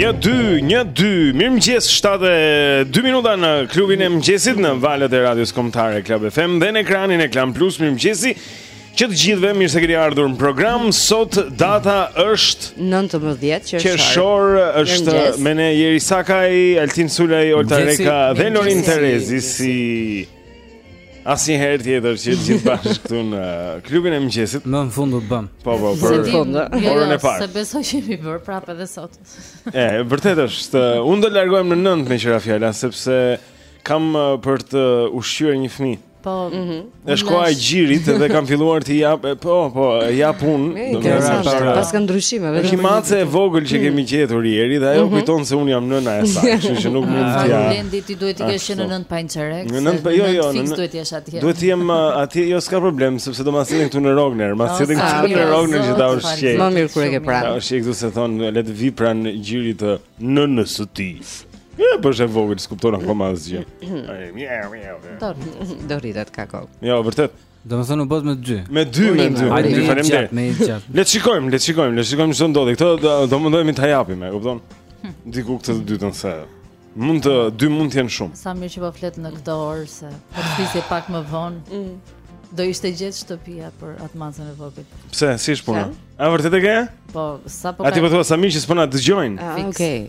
Një dy, një dy, mirëmëngjes 7 e 2 minuta në klubin e mëngjesit në valët e radios kombëtare Club FM dhe në ekranin e Klan Plus mirëmëngjesi që të gjithve mirë se keni ardhur në program sot data është 19 qershor qershor është me ne Jeri Sakaj, Altin Sulaj, Olta Reka dhe Lorin Terezi si Asnjëherë tjetër që të gjithë bashkë këtu në klubin e mëngjesit. Më në fund u bëmë. Po po, për jo, jo, orën e parë. Se besoj që jemi bërë prapë edhe sot. E, vërtet është. Unë do të largohem në 9 meqë ra fjala sepse kam për të ushqyer një fëmijë. Po. Mhm. Është koha e gjirit dhe kam filluar të jap, po, po, jap unë, do të thashë. Paska ndryshime vetëm. Është mace e vogël që kemi mhm. gjetur Jeri dhe ajo mhm. kujton se unë jam nëna e saj, kështu që nuk mund t'ia. Lendi ti duhet të kesh qenë në nëntë pa Çerek. Në nëntë po jo jo, në nëntë duhet të jesh atje. Duhet të jem uh, atje, jo s'ka problem, sepse do ma sillin këtu në Rogner, ma sillin këtu në Rogner që ta ushqej. Më mirë kur e ke pranë. Ta ushqej këtu se thonë le të vijë pranë gjirit të nënës së tij. Ja, po është e vogël, s'kupton akoma asgjë. Do rritet ka kohë. Jo, vërtet. Domethënë u bëtë me dy Me dy, me dy, me dy, faleminderit Me i gjatë Le të shikojmë, le të shikojmë, le të shikojmë ç'do ndodhë Këtë do, do mundohemi ta japim, e kupton? Hm. Diku këtë të dytën se Mund të, dy mund të jenë shumë Sa mirë që po flet në këtë orë se Po të flisje pak më vonë mm. Do ishte gjithë shtëpia për atë macen e vogël. Pse, si është puna? A vërtet e ke? Po, sa po. A ti po thua sa mirë që s'po na dëgjojnë? Ah, okay.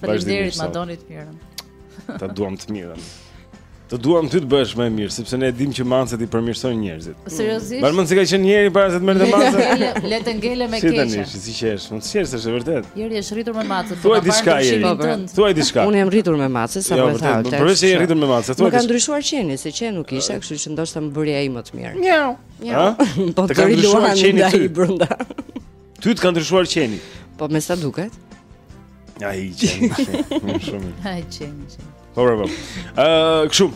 Faleminderit, ma doni të mirën. Ta duam të mirën. Të duam ty të bëhesh më e mirë, sepse ne e dimë që macet i përmirësojnë njerëzit. Seriozisht? Mban mend si ka qenë Jeri para se të merrte macet. Le të ngele më keq. Si tani, si qesh? Mund të qesh, është e vërtet. Jeri është rritur me macet. Po thuaj diçka Jeri. Thuaj diçka. Unë jam rritur me macet, sa jo, po e thashë. Jo, përveç se je rritur me macet, thuaj. Më ka ndryshuar qeni, se qen nuk isha, kështu që ndoshta më bëri ai më të mirë. Mjau. Mjau. Po të rritur qeni ty. Ty të ka ndryshuar qeni. Po me sa duket? Ai qeni. Shumë. Ai qeni. Po bravo. Ëh, kshu.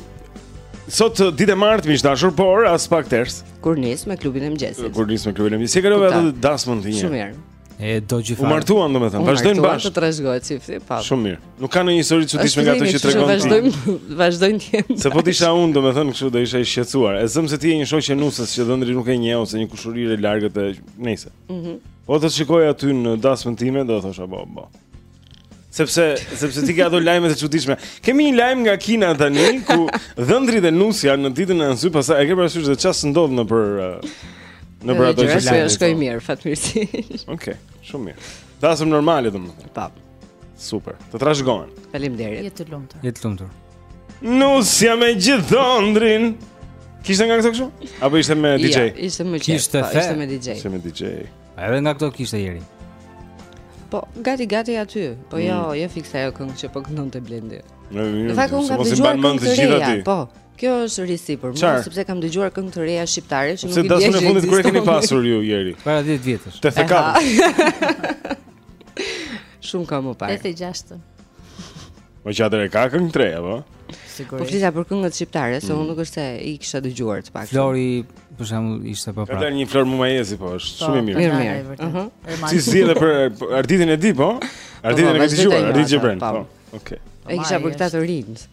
Sot ditë e martë miq të dashur, por aspak ters. Kur nis me klubin e mëngjesit. Kur nis me klubin e mëngjesit. Si kalove atë dasmën ti? Shumë mirë. E do gjithfarë. U martuan domethënë, vazhdojnë bashkë. Të trashëgohet çifti, po. Shumë mirë. Nuk ka ndonjë histori të çuditshme nga ato që tregon ti. Vazhdojmë, vazhdojmë ti. Se po t'isha unë domethënë kështu do isha i shqetësuar. E zëmë se ti je një shoqe e nuses që dhëndri nuk e njeh ose një kushërirë e largët e Nuses. Mhm. Mm po të shikoja aty në dasmën time do të thosha po, po. Sepse sepse ti ke ato lajmet e çuditshme. Kemi një lajm nga Kina tani ku dhëndri dhe nusja në ditën e anësy, pastaj e ke parasysh se çfarë ndodh nëpër nëpër ato që lajme. Jo, shkoi mirë, fatmirësisht. Okej, okay, shumë mirë. Dasëm normale domethënë. Po. Super. Të trashëgohen. Faleminderit. Jetë të lumtur. Jetë të lumtur. Nusja me gjithë dhëndrin. Kishte nga këto kështu? Apo ishte me DJ? Ja, ishte me DJ. Kishte, po, ishte me DJ. Ishte me DJ. A edhe nga këto kishte Jeri. Po, gati gati aty. Po jo, mm. jo, jo fiks ajo këngë që po këndon te Blendi. Në fakt unë kam dëgjuar këngë të gjitha aty. Po. Kjo është risi për mua sepse kam dëgjuar këngë të reja shqiptare që nuk i di. Sepse dasmën e fundit kur e keni pasur ju Jeri? Para 10 vjetësh. Te thekam. Shumë kohë më parë. 86. Po çadër e ka këngë të reja apo? Sigurisht. Po flisa për këngët shqiptare, se mm. unë nuk është se i kisha dëgjuar të paktën. Flori për shembull ishte po prapë. Ka një Flori Mumajesi po, është po, shumë i mirë. Mirë, mirë. Ëh. Mhm. Si edhe për Arditin e di po? Arditin e ke dëgjuar, Ardit Gjebrean. Po. Okej. E kisha për këta të rinjtë.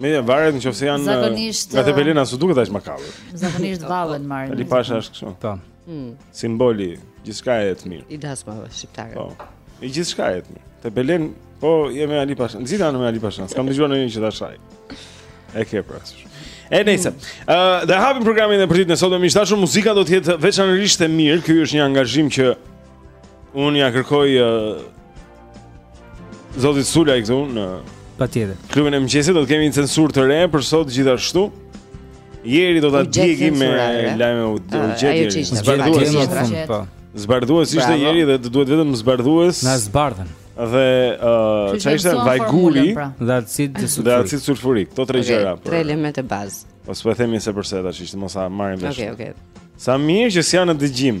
Mirë varet në qoftë se janë Zakonisht Nga Tepelena s'u duket aq makabër Zakonisht vallen marrin Ali Pasha është kështu Ta po. mm. Simboli Gjithçkaje të mirë I dasmave shqiptare Po I gjithçkaje të mirë Tepelenë Po jemi Ali Pasha Në zita në me Ali Pasha S'kam dëgjuar ndonjë që ta shajë E ke pra së shumë E nejse mm. uh, Dhe hapim programin dhe për ditën e sotme miq të dashur muzika do të jetë veçanërisht e mirë Kjo është një angazhim që Unë ia kërkoj uh, Zotit Sulaj këtu në Patjetër Klubin e mëngjesit do të kemi një censurë të re Për sot gjithashtu Jeri do të djegë me lajme u dogj Jeri Ajo që ishte zbardhues në fund po. Zbardhues ishte Jeri dhe të duhet vetëm zbardhues Na zbardhën Dhe uh, çfarë ishte vajguri pra. Dhe acid sulfurik Dhe acid sulfurik Këto tre gjëra Tre elemente bazë Po s'po e themi se përse ta që ishte Mos e marrim vesh Sa mirë që s'janë në dëgjim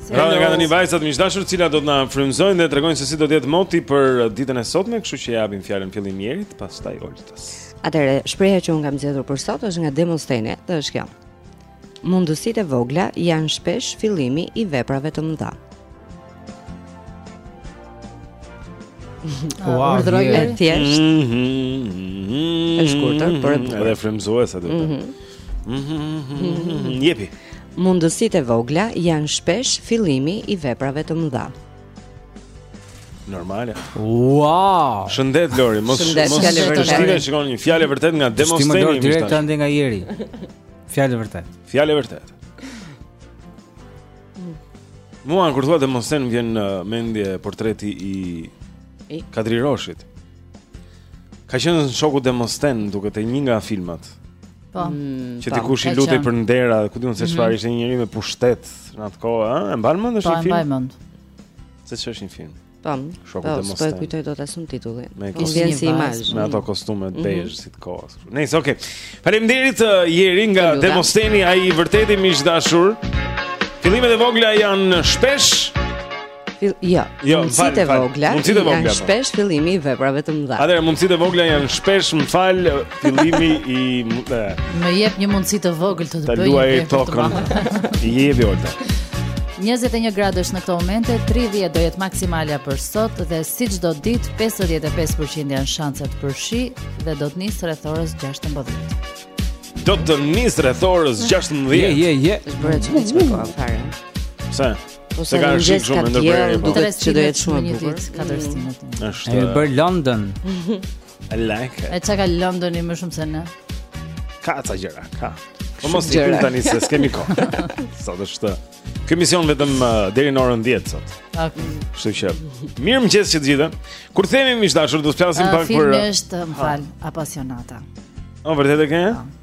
Radhë nga tani vajzat miq të dashur, të cilat do të na frymëzojnë dhe tregojnë se si do të jetë moti për ditën e sotme, kështu që japim fjalën fillim Jerit, pastaj Oltës. Atëherë, shprehja që unë kam zgjedhur për sot është nga Demosteni, dhe është kjo. Mundësitë e vogla janë shpesh fillimi i veprave të mëdha. Ua, urdhëroj e thjesht. Mhm, mhm, e shkurtër, por e mhm, bukur. Edhe frymëzues aty. Mhm. Jepi. Mundësitë e vogla janë shpesh fillimi i veprave të mëdha. Normale. Wow! Shëndet Lori, mos Shëndet, mos fjalë e vërtetë. Shikoni, shikoni një fjalë e vërtetë nga Demosteni. Shtimoj direkt andej nga Jeri. Fjalë e vërtetë. Fjalë e vërtetë. Mua kur thua Demosten më vjen në uh, mendje portreti i I Kadri Roshit. Ka qenë shoku Demosten duket te një nga filmat. Po. Mm, që dikush i lutej për ndera, ku di unë se mhm. çfarë ishte një njeri me pushtet në atë kohë, ëh, e mban mend është po, një film. Po, e mbaj mend. Se ç'është një film? Po. Shoku Demos. S'po e kujtoj dot as unë titullin. Më po, vjen si imazh. Me ato kostume të mhm. bezhë si të kohës. Nejse, okay. Faleminderit uh, Jeri nga Demosteni, ai i vërteti miq të dashur. Fillimet e vogla janë shpesh Fil, jo, jo mundësitë e vogla, mundësitë e vogla janë po. shpesh fillimi i veprave të mëdha. Atëherë mundësitë e vogla janë shpesh më fal fillimi i Më jep një mundësi të vogël të të bëj. Ta luaj tokën. Jepi Olta. 21 gradësh në këto momente, 30 do jetë maksimalja për sot dhe si çdo ditë, 55% janë shanset për shi dhe do të nisë rreth orës 16. Do të nisë rreth orës 16. Je, je, je. Është bërë që një që për koha fare. Se? Ose ka një gjithë shumë në bërë po. Të resti do jetë shumë një ditë Ka të resti në të një E bërë London I like it E që ka London i më shumë se në Ka ca gjëra, ka Po mos të gjëra Tani se s'kemi kohë Sot është Ky emision vetëm uh, deri në orën 10 sot. Okej. Okay. Kështu që mirëmëngjes që të gjithëve. Kur kthehemi miq dashur, do të flasim uh, pak për Filmi është, më fal, apasionata. O vërtetë e ke? Po.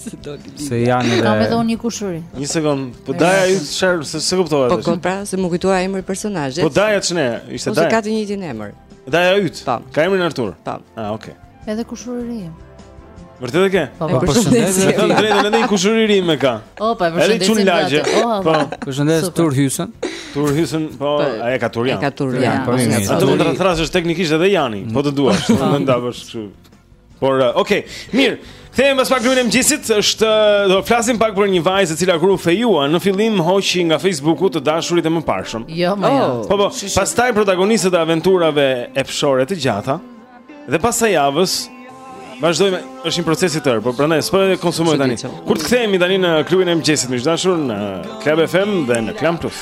Se do të Se janë edhe. Kam edhe unë një kushuri. Një sekond, po daja jot çfarë se s'e kuptova. Po kot pra, se më kujtua emri i personazhit. Po daja ç'ne, ishte daja. Po ka të njëjtin emër. Daja yt. Po. Ka emrin Artur. Po. Ah, okay. Edhe kushuri im. Vërtet e ke? Po, po, po përshëndes. Me thënë të drejtën, edhe një kushuriri im e ka. Po, po, përshëndes. Edhe lagje. Po, po. Përshëndes Tur Hysën. Tur Hysën, po, po, ai e ka Tur Jan. E ka Tur Jan. Po, atë mund ta thërrasësh teknikisht edhe Jani, po të duash, mund ta ndash kështu. Por, uh, okay, mirë. Kthehemi pas pak klubi i mëngjesit, është uh, do flasim pak për një vajzë e cila kur u fejua në fillim hoqi nga Facebooku të dashurit e mëparshëm. Jo, më jo. Po, po, pastaj protagonistët e aventurave epshore të gjata dhe pastaj avash vazhdon, është një proces i tërë, por prandaj s'po e konsumoj tani. Kur të kthehemi tani në klubin e mëngjesit, miq dashur, në Club FM dhe në Klan Plus.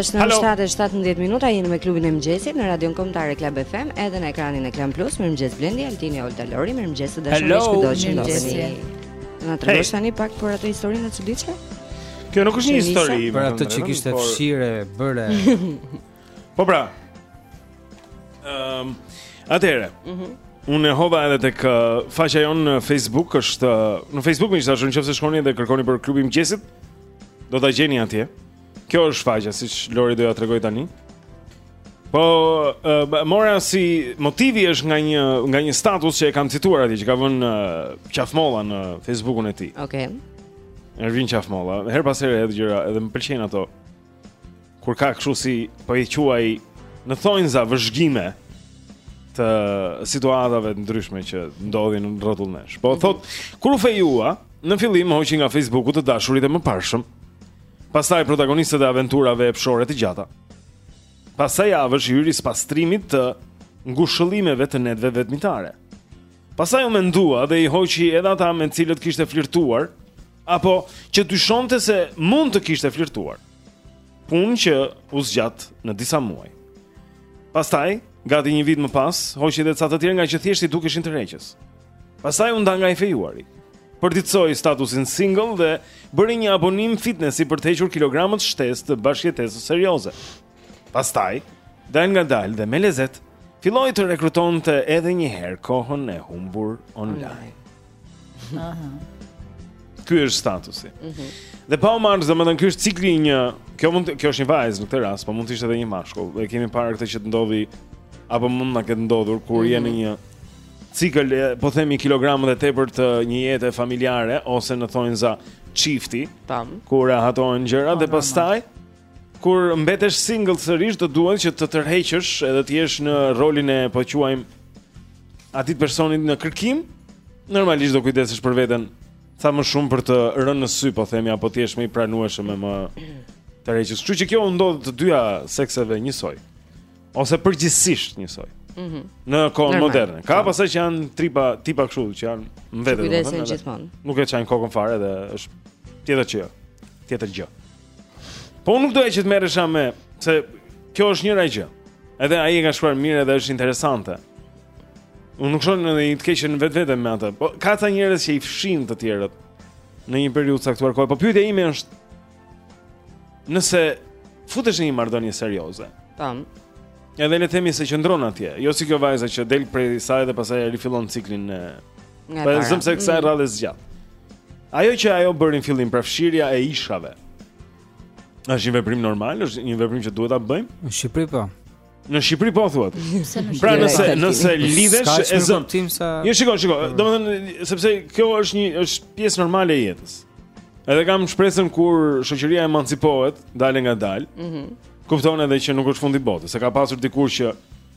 është ora 7:17 minuta jeni me klubin e mëngjesit në Radion Kombëtare Club FM edhe në ekranin e Klan Plus. Mirëmëngjes Blendi, Altini, Olta Lori, mirëmëngjes të dashur miq kudo që ndodheni. Na tregon tani pak për atë historinë e çuditshme? Kjo nuk është një histori, për atë që kishte por... fshirë burrat. po pra. Ehm, um, atëre. Mhm. Mm Unë e hodha edhe tek uh, faqja jonë në Facebook, është uh, në Facebook më ishte ashtu, qoftë se shkoni dhe kërkoni për klubi i mëngjesit, do ta gjeni atje. Kjo është faqja, siç Lori do ua tregojë tani. Po, uh, mora si motivi është nga një nga një status që e kam cituar atje që ka vënë uh, Qafmolla në Facebookun e tij. Okej. Okay. Ervin Qafmolla, her pas here edhe gjëra, edhe më pëlqejnë ato. Kur ka kështu si po i quaj në thonjza vëzhgime të situatave të ndryshme që ndodhin rrotull nesh. Po mm -hmm. thot, kur u fejua, në fillim hoqi nga Facebooku të dashurit e mëparshëm. Pastaj protagonistët e aventurave epshore të gjata. Pas ca javësh i hyri spastrimit të ngushëllimeve të netëve vetmitare. Pastaj u mendua dhe i hoqi edhe ata me cilët kishte flirtuar, apo që dyshonte se mund të kishte flirtuar. Punë që u zgjat në disa muaj. Pastaj, gati një vit më pas, hoqi edhe ca të tjerë ngaqë thjesht i dukeshin të rreqës. Pastaj u nda nga i fejuari. Përditësoi statusin single dhe bëri një abonim fitnessi për të hequr kilogramët shtesë të bashkëjetesës serioze. Pastaj, dalëngadalë dhe me lezet, filloi të rekrutonte edhe një herë kohën e humbur online. Aha. Ky është statusi. Mhm. Mm Dhe pa u marrë, domethënë ky është cikli i një Kjo, mund, kjo është një vajzë në këtë rast, po mund të ishte dhe një mashkull E kemi parë këtë që të ndodhë Apo mund na ketë ndodhur, kur mm -hmm. je në një cikël po themi kilogramët e tepërt të një jete familjare ose në thonjza çifti, tam, kur rehatohen gjërat po, dhe pastaj kur mbetesh single sërish do duhet që të tërheqësh edhe të jesh në rolin e po quajmë atij personit në kërkim, normalisht do kujdesesh për veten sa më shumë për të rënë në sy, po themi apo të jesh më i pranueshëm e më tërheqës. Kështu që kjo u ndodh të dyja sekseve njësoj. ose përgjithësisht njësoj. Mhm. Mm në kohën moderne. Ka po. pastaj që janë tripa tipa kështu që janë në vetë domethënë. gjithmonë. Nuk e çajnë kokën fare dhe është tjetër çë. Tjetër gjë. Po unë nuk doja që të merresha me se kjo është njëra gjë. Edhe ai e ka shkruar mirë edhe është interesante. Unë nuk shoh ndonjë të keqe në vetvete me atë. Po ka ca njerëz që i fshin të tjerët në një periudhë të caktuar kohe. Po pyetja ime është Nëse futesh në një marrëdhënie serioze. Tam. Edhe le të themi se qëndron atje, jo si kjo vajza që del prej saj dhe pastaj rifillon ciklin. Po e zëmë se kësaj mm. radhe zgjat. Ajo që ajo bëri në fillim pra fshirja e ishave. Është një veprim normal, është një veprim që duhet ta bëjmë. Në Shqipëri po. Në Shqipëri po thua ti. Pra nëse nëse lidhesh e zëmë. Jo shiko, shiko, mm. domethënë sepse kjo është një është pjesë normale e jetës. Edhe kam shpresën kur shoqëria emancipohet, dalëngadalë. Mhm. Mm kupton edhe që nuk është fundi i botës, se ka pasur dikur që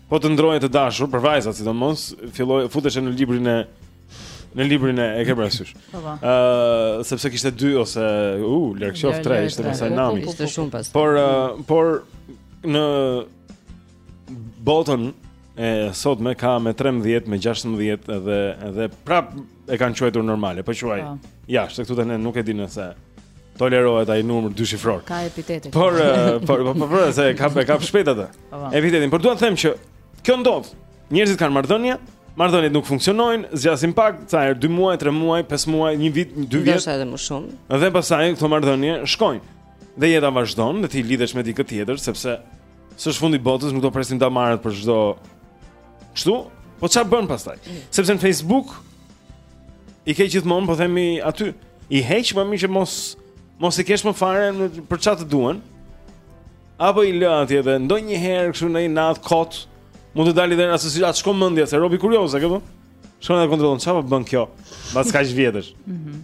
po të ndroje të dashur për vajzat sidomos, filloi futeshe në librin e Në librin e e ke parasysh. Po, po. Ëh, sepse kishte dy ose u uh, lërë qoftë tre, ishte më sa nami. Ishte shumë pas. Por uh, por në botën e sotme ka me 13 me 16 edhe edhe prap e kanë quajtur normale, po quaj. Po. Ja, se këtu tani nuk e di nëse tolerohet ai numër dyshifror. Ka epitete. Por por po po se ka ka shpejt atë. Po, po. Epitetin, por dua të them që kjo ndodh. Njerëzit kanë marrëdhënie, marrëdhëniet nuk funksionojnë, zgjasin pak, ca herë 2 muaj, 3 muaj, 5 muaj, 1 vit, 2 vjet. Ndoshta edhe më shumë. Dhe pastaj këto marrëdhënie shkojnë. Dhe jeta vazhdon, dhe ti lidhesh me dikë tjetër sepse s'është fundi i botës, nuk do presim të marrët për çdo kështu. Po ç'a bën pastaj? Mm. Sepse në Facebook i ke gjithmonë, po themi aty, i heq më mirë që mos mos i kesh më fare për ç'a të duan. Apo i lë atje dhe ndonjëherë kështu në një natë kot mund të dalë dhe ashtu siç të shkon mendja se robi kurioz e këtu. Shkon edhe kontrollon çfarë po bën kjo mbas kaq vjetësh. Mhm.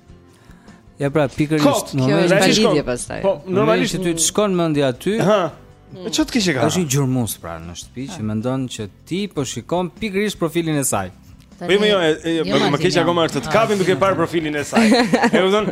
Ja pra pikërisht në momentin që ti lidhje pastaj. Po normalisht ty të shkon mendja aty. Ha. E çat kish e ka. Është një gjurmues pra në shtëpi që mendon që ti po shikon pikërisht profilin e saj. Po më jo, më keq akoma është të kapin duke parë profilin e saj. E kupton?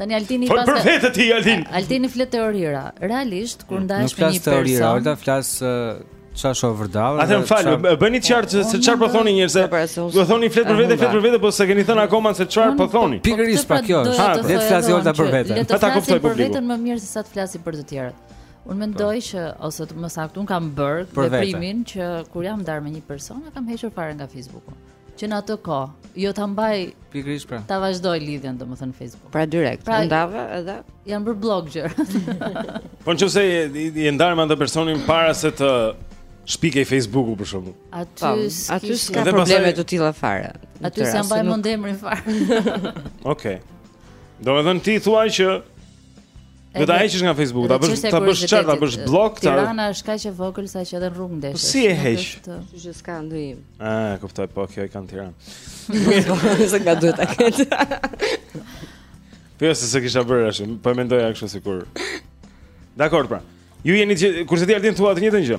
Tani Altini pas. Për vete ti Altin. Altini flet teorira. Realisht kur mm. ndahesh me një person. Nuk flas teorira, Olta, flas çfarë shoh vërdall. Atë më fal, bëni qartë se çfarë po thoni njerëz. Do thoni flet për vete, flet për vete, po s'e keni thënë akoma se çfarë po thoni. Pikërisht pra kjo. Ha, le të flasë Olta për veten. Le të flasë për veten më mirë se sa të flasim për të tjerët. Unë mendoj po. që ose më saktë un kam bër veprimin që kur jam ndar me një person, e kam hequr fare nga Facebooku. që në atë kohë. Jo ta mbaj pikërisht pra. Ta vazhdoj lidhjen domethënë në Facebook. Pra direkt, pra, u ndave edhe ia ke bër bllok gjë. po nëse je ndar me atë personin para se të shpikej Facebooku për shembull. Aty po, aty s'ka probleme të tilla fare. Aty s'ja mbaj mend emrin fare. Okej. Domethënë ti thua që Do ta heqësh nga Facebook, ta bësh ta bësh çfarë, ta bësh bllok, ta. Tirana është kaq e vogël sa që edhe rrugës ndesh. Po si e heq? Kështu që s'ka ndryshim. Ah, kuptoj, po kjo i kanë Tiranë. Sa ka duhet ta ketë. Po se s'e kisha bërë ashtu, po e mendoja kështu sikur. Dakord pra. Ju jeni kurse ti Altin thua të njëjtën gjë.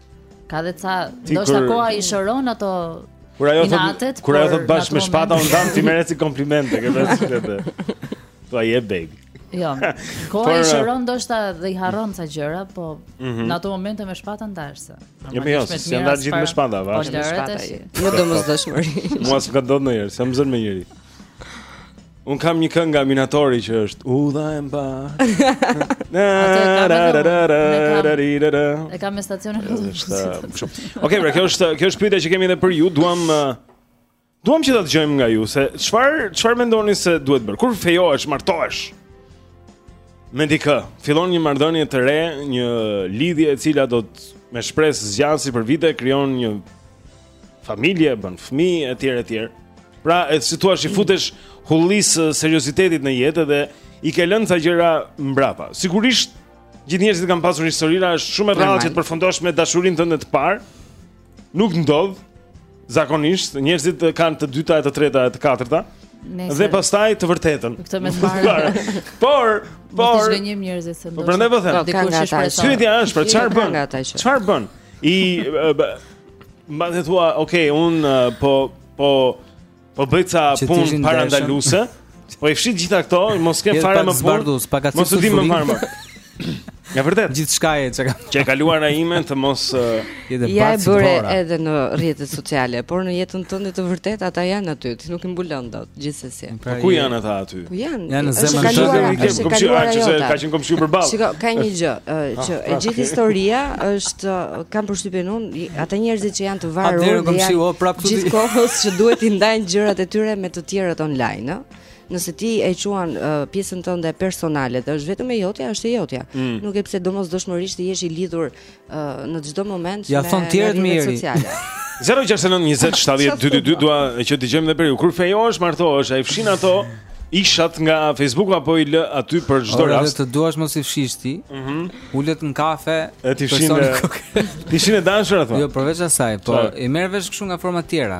Ka dhe ca, ndoshta koha i shëron ato kur ajo inatet Kur ajo thot bashkë me shpata u ndam ti merre si komplimente Këtë dhe si këtë Tu a je baby Jo, koha i shëron ndoshta dhe i harron ca gjëra Po mhm. në ato momente me shpata ndarëse Jo po jo, s'janë ndarë gjithë me shpata Po lërët e shi Jo domosdoshmërish Mua s'ka ndodh ndonjëherë, s'jam zënë me njëri Un kam një këngë nga Minatori që është Udha e mbarë. E kam me stacionin. Okej, pra kjo është kjo është pyetja që kemi edhe për ju. Duam uh, duam që ta dëgjojmë nga ju se çfarë çfarë mendoni se duhet bërë. Kur fejohesh, martohesh? Me dikë, fillon një marrëdhënie të re, një lidhje e cila do të me shpresë zgjasi për vite, krijon një familje, bën fëmijë etj etj. Pra, e si thua, i futesh hullisë së seriozitetit në jetë dhe i ke lënë ca gjëra mbrapa. Sigurisht, gjithë njerëzit kanë pasur historira, është shumë e rrallë që të përfundosh me dashurinë tënde të parë. Nuk ndodh zakonisht, njerëzit kanë të dyta e të treta e të katërta. Nëse... Dhe pastaj të vërtetën. Këtë më parë. por, por. Nuk gënjim njerëzit se. Po prandaj po them. Dikush është për. Pyetja është për çfarë bën? Çfarë bën? I Mbase thua, ok, un po po po bëj ca punë parandaluese. Po i fshij të gjitha këto, mos ke fare më punë. Mos u di më fare më. Ja vërtet. Gjithçka e çka. Që e kaluara ime të mos jetë bashkë. Ja e bëre edhe në rrjetet sociale, por në jetën tënde të vërtetë ata janë aty, ti nuk i mbulon dot gjithsesi. ti. Po ku janë ata aty? Po janë. Janë në zemër të zemrës. Ka qenë komshiu, ka qenë ka qenë komshiu përballë. Shiko, ka një gjë ah, që e gjithë historia është kam përshtypjen unë, ata njerëzit që janë të varur, janë komshiu prapë këtu. Gjithë kohës që duhet t'i ndajnë gjërat e tyre me të tjerët online, ëh. Nëse ti e quan uh, pjesën tënde personale, është vetëm e jotja, është e jotja. Mm. Nuk ke pse domosdoshmërisht të jesh i lidhur në çdo moment ja me thon tjerët me eri 069 20 70 222 dua që të dëgjojmë dhe për ju kur fejohesh martohesh a i fshin ato ishat nga Facebooku apo i lë aty për çdo rast. Po të duash mos i fshish ti. Mhm. Mm Ulet në kafe. E ti fshin. Ti fshin e dashur ato. Jo, përveç asaj, po Qa? i merr vesh kështu nga forma të tjera.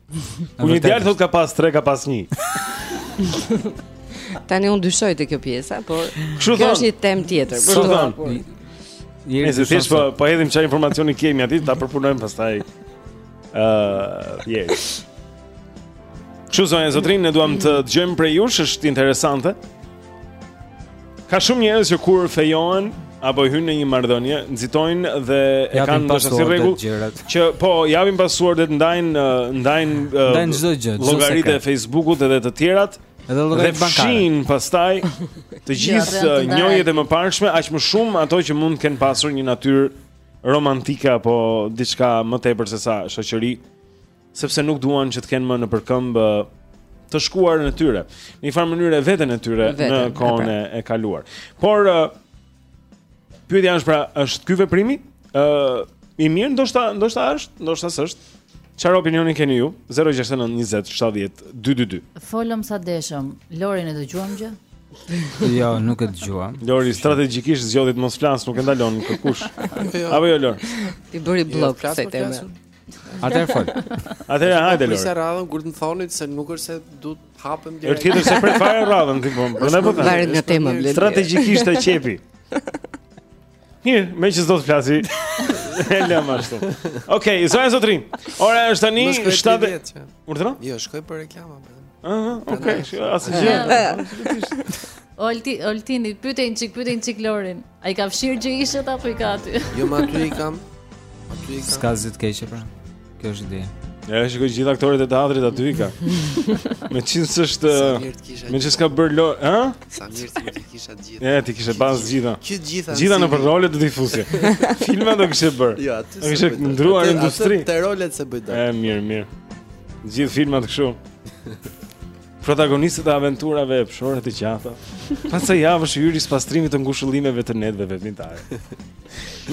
Kur një djalë thot ka pas 3, ka pas 1. Tani un dyshoj te kjo pjesa, por kjo është një temë tjetër, por do të Jeri se thjesht po po hedhim ca informacione kemi aty ta përpunojmë pastaj. Ëh, uh, jeri. Kështu zonja zotërinj, ne duam të dëgjojmë prej jush, është interesante. Ka shumë njerëz që kur fejohen apo hyn në një marrëdhënie, nxitojnë dhe e kanë ndoshta si rregull që po japin passwordet, ndajnë ndajnë ndajnë çdo gjë, llogaritë e Facebookut edhe të tjerat. Edhe llogaritë bankare. Fshijnë pastaj të gjithë njohjet e mëparshme, aq më shumë ato që mund të kenë pasur një natyrë romantike apo diçka më tepër se sa shoqëri. sepse nuk duan që të kenë më nëpër këmbë të shkuarën e tyre, në një farë mënyrë veten e tyre në kohën pra. e kaluar. Por uh, pyetja është pra, është ky veprimi? ë uh, i mirë ndoshta ndoshta është, ndoshta s'është. Çfarë opinioni keni ju? 069 20 70 222. Folëm sa deshëm. Lorin e dëgjuam gjë? jo, nuk e dëgjuam. Lori strategjikisht zgjodhi të mos flas, nuk e ndalon kërkush. Jo. Apo jo Lor. I bëri blok kësaj teme. Atëherë fol. Atëherë hajde Lori. S'ka radhën kur të më thonit se nuk është se do të hapem direkt. Është tjetër se për fare radhën këtu po. Prandaj po them. Varet nga tema blet. Strategjikisht e qepi. Mirë, meqë s'do të flasi. E lëmë ashtu. Okej, zonja zotërinj. Ora është tani 7. Urdhëro? Jo, shkoj për reklama. Aha, okay, asgjë. Olti, Oltini, pyete një çik, pyete një çik Lorin. A i ka fshirë gjë ishat apo i ka aty? Jo, ma aty i kam. Aty i kam. S'ka gjë të keqe, pra. Kjo është ideja. Ja, e shikoj gjithë aktorët e teatrit aty i ka. Me qënë së është... Me qënë s'ka bërë lo... Ha? Sa mirë t'i kisha gjithë. Ja, t'i kishe pas gjitha. Qëtë gjitha. Gjitha nëpër rolet do t'i fusje. Filma do kishe bërë. Jo, aty s'e bëj dot. Kishe ndërruar industri. Atë te rolet s'e bëj dot. E, mirë, mirë. Gjithë filmat kështu. Protagonistët e aventurave epshore të gjata. Pas sa javësh hyri spastrimit të ngushëllimeve të netëve veprimtare.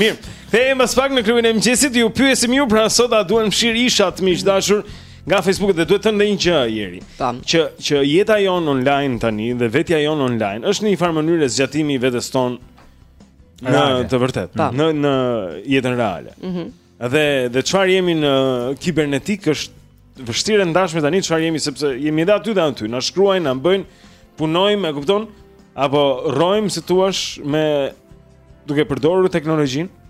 Mirë, kthehemi pas pak në klubin e mëngjesit, ju pyesim ju pra sot a duhen fshirë ishat miq të dashur nga Facebook dhe dua të them një gjë Jeri. Tam. Që që jeta jonë online tani dhe vetja jonë online është në një farë mënyrë zgjatimi i vetes tonë në Reale. të vërtetë, Tam. në në jetën reale. Mhm. Dhe dhe çfarë jemi në kibernetikë është vështirë e ndashme tani nga çfarë jemi sepse jemi edhe aty dhe aty, na shkruajnë, na bëjnë, punojmë, e kupton? Apo rrojmë si thua me duke përdorur teknologjinë?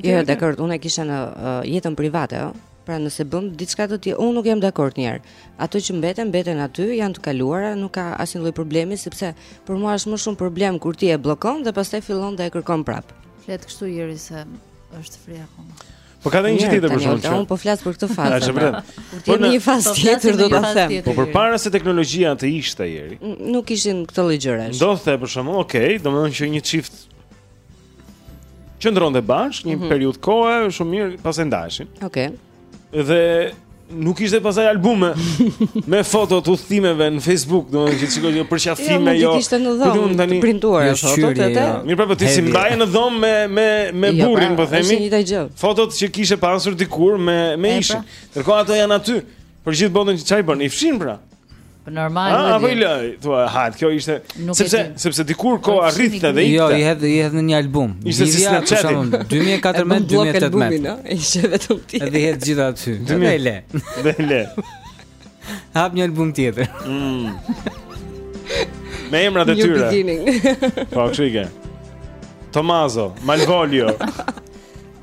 Jo, dakord, unë e kisha në uh, jetën private, ëh. Jo? Pra nëse bën diçka të tillë, unë nuk jam dakord njëherë. Ato që mbeten, mbeten aty, janë të kaluara, nuk ka asnjë lloj problemi sepse për mua është më shumë problem kur ti e bllokon dhe pastaj fillon dhe e kërkon prapë. Flet kështu Jeri se Është i ri akoma. Po ka dhënë një gjë tjetër për shkak të. Unë po flas për këtë fazë. Është vërtet. Kur të jem në një fazë po tjetër do ta them. Po përpara se teknologjia të ishte Jeri. Nuk ishin këto lloj gjërash. Ndodhte për shembull, okay, domethënë që një çift qëndronte bashkë një mhm. periudhë kohe, shumë mirë, pastaj ndaheshin. Okay. Dhe nuk kishte pastaj albume me fotot e udhëtimeve në Facebook, domethënë sikur jo përqafime jo. Nuk i kishte në dhomë të printuara fotot atëherë. Mirë, pra po ti s'i mbaje në dhomë me me me jo, burrin, po themi. Është e njëjta gjë. Fotot që kishe pasur dikur me me ishin. Ndërkohë ato janë aty. Për gjithë botën që ça i bën, i fshin pra. Po normal. Ah, po i laj, thua, ha, kjo ishte sepse sepse dikur kur arrinte dhe jo, ishte. Jo, i hedh i hedh në një album. Ishte si Snapchat. 2014, 2018. Ishte vetëm ti. Edhe i hedh gjithë aty. Dhe le. Dhe le. Hap një album tjetër. Mm. Me emrat e tyre. Po, çike. Tomazo, Malvolio.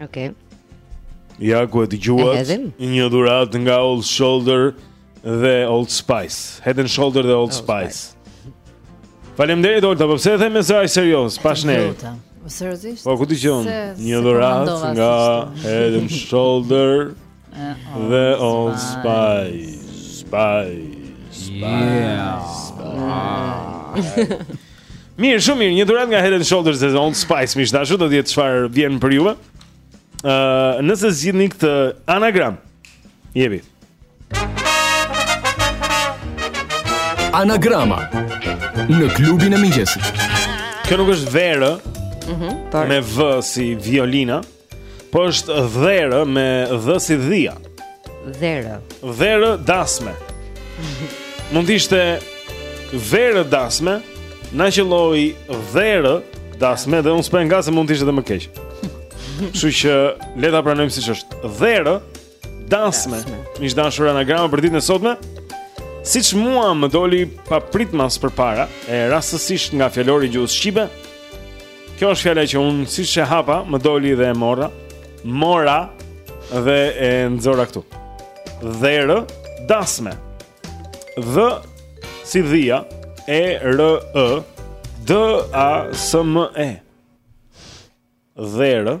Okej. Okay. Ja ku e dëgjuat një dhuratë nga Old Shoulder dhe Old Spice. Head and Shoulder dhe Old, Old Spice. Spice. Faleminderit Olta, po pse e them me zë aq serioz, pa shenjë. Po seriozisht? Po ku dëgjon? Një dhuratë nga Head and Shoulder. Dhe Old Spice. Spice. Spice. Mirë, shumë mirë. Një dhuratë nga Head and Shoulders dhe Old Spice, miq të dashur, do të jetë çfarë vjen për juve. Ë, uh, nëse zgjidhni këtë anagram. Jepi. Anagrama në klubin e mëngjesit. Kjo nuk është verë. Mhm. Mm me V si violina. Po është dherë me dhë si dhia. Dherë. Dherë dasme. Mund të ishte verë dasme, na qelloi dherë dasme dhe unë s'po e ngas se mund të ishte edhe më keq. Kështu që le ta pranojmë siç është. Dherë Dasme, miq të dashur anagrama për ditën e sotme. Siç mua më doli papritmas përpara, e rastësisht nga fjalori i gjuhës shqipe. Kjo është fjala që unë siç e hapa, më doli dhe e mora. Mora dhe e nxora këtu. Dherë, dasme. Dh si dhia, e r e D A S M E. Dherë,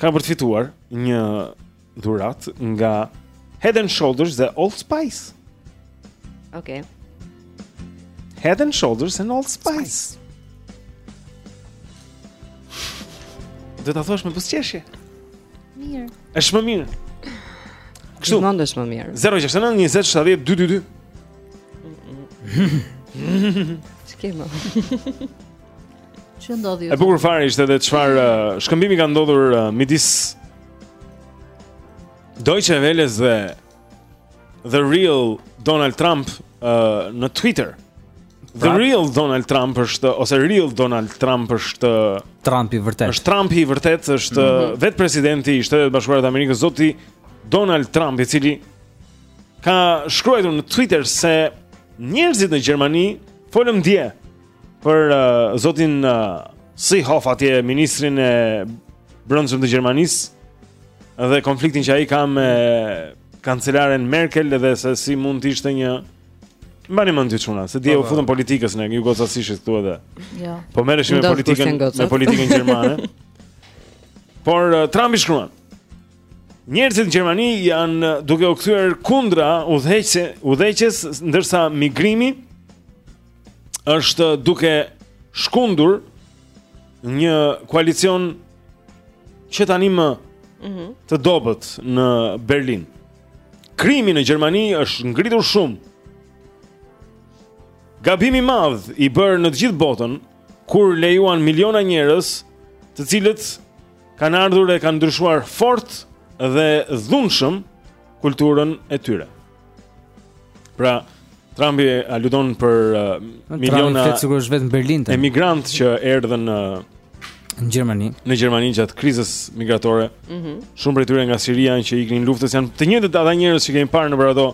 Ka për të fituar një dhuratë nga Head and Shoulders dhe Old Spice. Okej. Okay. Head and Shoulders and Old Spice. Do ta thoshe me buzëqeshje. Mirë. Është më mirë. Kështu. Nuk mundesh më mirë. 069 20 70 222. Ç'ke më? Ç'u ndodhi? E bukur fare ishte edhe çfarë uh, shkëmbimi ka ndodhur uh, midis Deutsche Welle dhe The Real Donald Trump uh, në Twitter. The pra, Real Donald Trump është ose Real Donald Trump është Trumpi i vërtetë. Është Trumpi i vërtetë, është mm -hmm. vetë presidenti i Shteteve të Bashkuara të Amerikës, zoti Donald Trump, i cili ka shkruar në Twitter se njerëzit në Gjermani folëm dje për uh, zotin uh, Seehofer atje ministrin e brendshëm të Gjermanisë dhe konfliktin që ai ka me kancelaren Merkel dhe se si mund të ishte një Mbani mend ti çuna, se dje u po, po. futën politikës ne u gëzuam shumë këtu edhe. Jo. Po merresh me politikën, me politikën gjermane. Por uh, Trumpi shkruan. Njerëzit në Gjermani janë duke u kthyer kundra udhëheqjes, udhëheqjes ndërsa migrimi është duke shkundur një koalicion që tani më mhm. të dobët në Berlin. Krimi në Gjermani është ngritur shumë. Gabim i madh i bërë në të gjithë botën kur lejuan miliona njerëz, të cilët kanë ardhur e kanë ndryshuar fort dhe dhunshëm kulturën e tyre. Pra, Trumpi aludon për uh, miliona emigrantë që erdhën në në Gjermani. Në Gjermani gjatë krizës migratore. Mhm. Mm Shumë prej tyre nga Siria që iknin luftës janë të njëjtët ata njerëz që kemi parë nëpër ato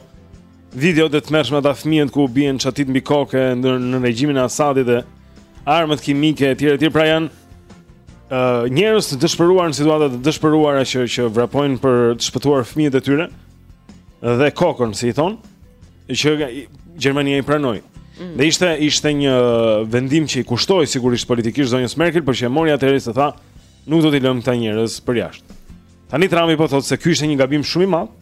video të tmerrshme ata fëmijët ku u bien çatitë mbi kokë në në regjimin e Asadit dhe armët kimike etj etj pra janë uh, njerëz të dëshpëruar në situata të dëshpëruara që që vrapojnë për të shpëtuar fëmijët e tyre dhe kokën, si i thon, që Gjermania i pranoi. Mm. Dhe ishte ishte një vendim që i kushtoi sigurisht politikisht zonjës Merkel, por që e mori atëherë se tha, nuk do t'i lëmë këta njerëz përjashtë. Tani Trumpi po thotë se ky ishte një gabim shumë i madh.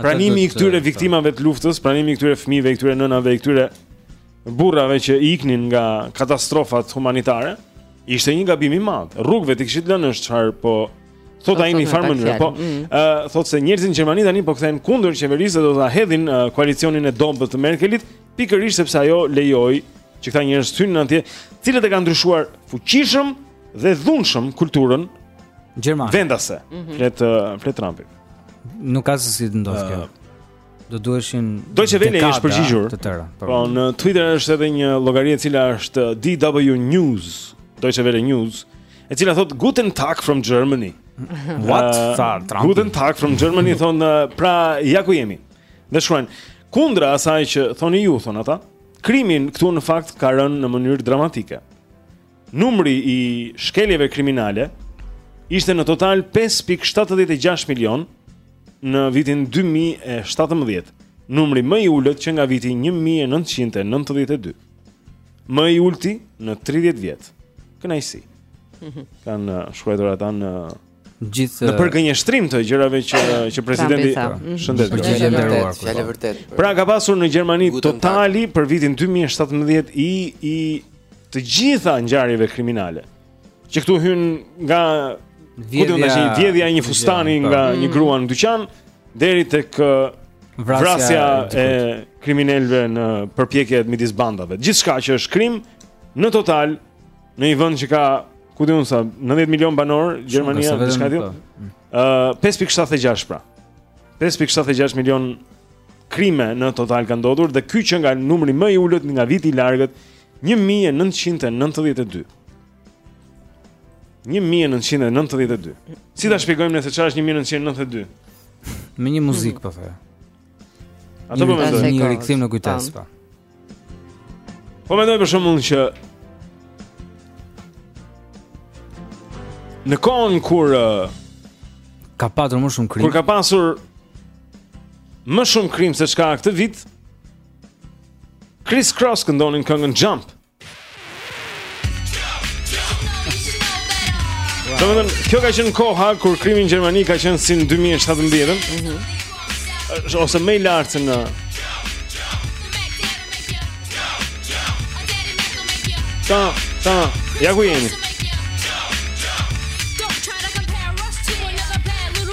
Pranimi i këtyre viktimave të luftës, pranimi i këtyre fëmijëve, i këtyre nënave, i këtyre burrave që iknin nga katastrofat humanitare, ishte një gabim i madh. Rrugëve t'i kishit lënë është çfarë po Thotë ai në një farë mënyrë, po. Mm. Ë uh, thotë se njerëzit në Gjermani tani po kthehen kundër qeverisë dhe do ta hedhin uh, koalicionin e dobët të Merkelit, pikërisht sepse ajo lejoi që këta njerëz të hyjnë atje, të cilët e kanë ndryshuar fuqishëm dhe dhunshëm kulturën gjermane. Vendase, mm -hmm. flet uh, flet Trumpi. Nuk ka se si të ndodhë uh, kjo. Do duheshin Deutsche Welle i është përgjigjur. Të tëra. Po. po në Twitter është edhe një llogari e cila është DW News, Deutsche Welle News, e cila thotë Guten Tag from Germany. What? Uh, Guten Tag from Germany thon uh, pra ja ku jemi. Dhe shkruan kundra asaj që thoni ju thon ata, krimi këtu në fakt ka rënë në mënyrë dramatike. Numri i shkeljeve kriminale ishte në total 5.76 milion në vitin 2017, numri më i ulët që nga viti 1992. Më i ulëti në 30 vjetë. Kënaqësi. Kanë shkruajtur ata në gjithë në përgënjeshtrim të gjërave që që presidenti mhm. shëndet për gjithë nderuar fjalë vërtet pra ka pasur në Gjermani totali për vitin 2017 i i të gjitha ngjarjeve kriminale që ktu hyn nga vjedhja nga një vjedhja e një fustani nga mm. një grua në dyqan deri tek vrasja e kriminelëve në përpjekje midis bandave gjithçka që është krim në total Në një vend që ka, ku di unë sa, 90 milion banorë, Gjermania diçka tjetër. Po. Mm. Ë uh, 5.76 pra. 5.76 milion krime në total kanë ndodhur dhe ky qenka numri më i ulët nga viti i largët 1992. 1992. Si ta shpjegojmë ne se çfarë është 1992? Me një muzikë po thoja. Ato po mendoj. Një rikthim në kujtesë po. Po mendoj për shembull që në kohën kur uh, ka patur më shumë krim. Kur ka pasur më shumë krim se ç'ka këtë vit. Kris Kross këndonin këngën Jump. Domethënë, kjo ka qenë koha kur krimi në Gjermani ka qenë si në 2017-ën mm -hmm. Ose më i lartë në... Ta, ta, ja ku jemi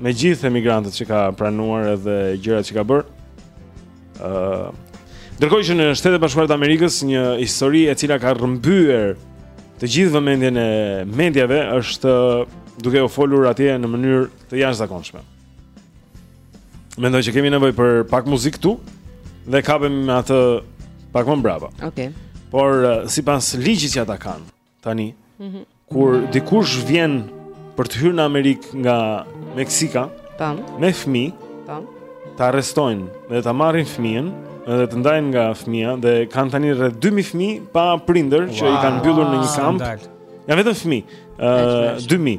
me gjithë emigrantët që ka pranuar edhe gjërat që ka bërë. ë uh, Ndërkohë që në Shtetet e Bashkuara të Amerikës një histori e cila ka rrëmbyer të gjithë vëmendjen e mediave është duke u folur atje në mënyrë të jashtëzakonshme. Mendoj që kemi nevojë për pak muzikë këtu dhe kapemi me atë pak më mbrapa. Okej. Okay. Por sipas ligjit që ata kanë, Tani, mm -hmm. kur dikush vjen për të hyrë në Amerikë nga Meksika, Tam. me fëmijë, Tam. të arrestojnë dhe ta marrin fëmijën, dhe të ndajnë nga fëmija, dhe kanë tani rreth 2.000 fëmijë pa prindër wow. që i kanë mbyllur në një kamp. Janë vetëm fëmijë, uh, 2.000.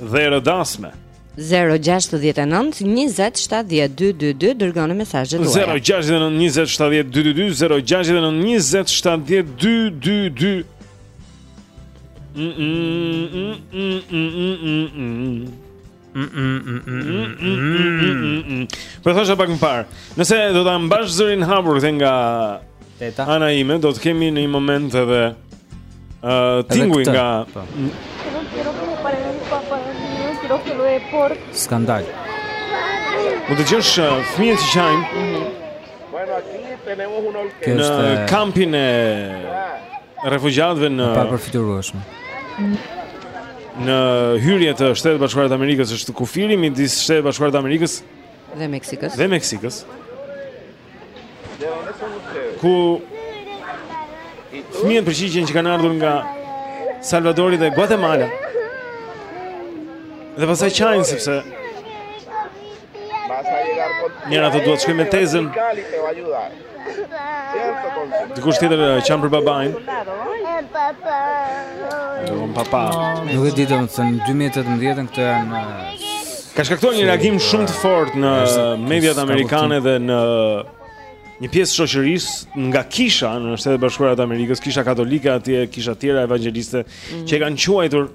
dhe rëdasme. 0-6-19-27-12-22 Dërgoni mesazhet 0-6-19-27-12-22 0-6-19-27-12-22 Po thosha pak më parë Nëse do ta mbash zërin hapur The nga ana ime Do të kemi në një moment edhe uh, tinguj nga po. skandal mund të gjesh uh, fëmijët që qajnë mhm. në kampin e refugjatëve në pa përfiturueshëm. Në hyrje të Shteteve të Bashkuara të Amerikës është kufiri midis Shteteve të Bashkuara të Amerikës dhe Meksikës. Dhe Meksikës. Ku fëmijët përgjigjen që kanë ardhur nga Salvadori dhe Guatemala. Dhe pastaj qajnë sepse Njëra thotë duhet të shkoj me tezën Dikush tjetër eh, qanë për babajn Nuk e di domethënë 2018 në këto janë eh, Ka shkaktuar një reagim shumë të fortë në mediat amerikane dhe në një pjesë shoqërisë nga kisha në Shtetet e Bashkuara të Amerikës, kisha katolike atje, kisha të tjera evangjeliste mm -hmm. që e kanë quajtur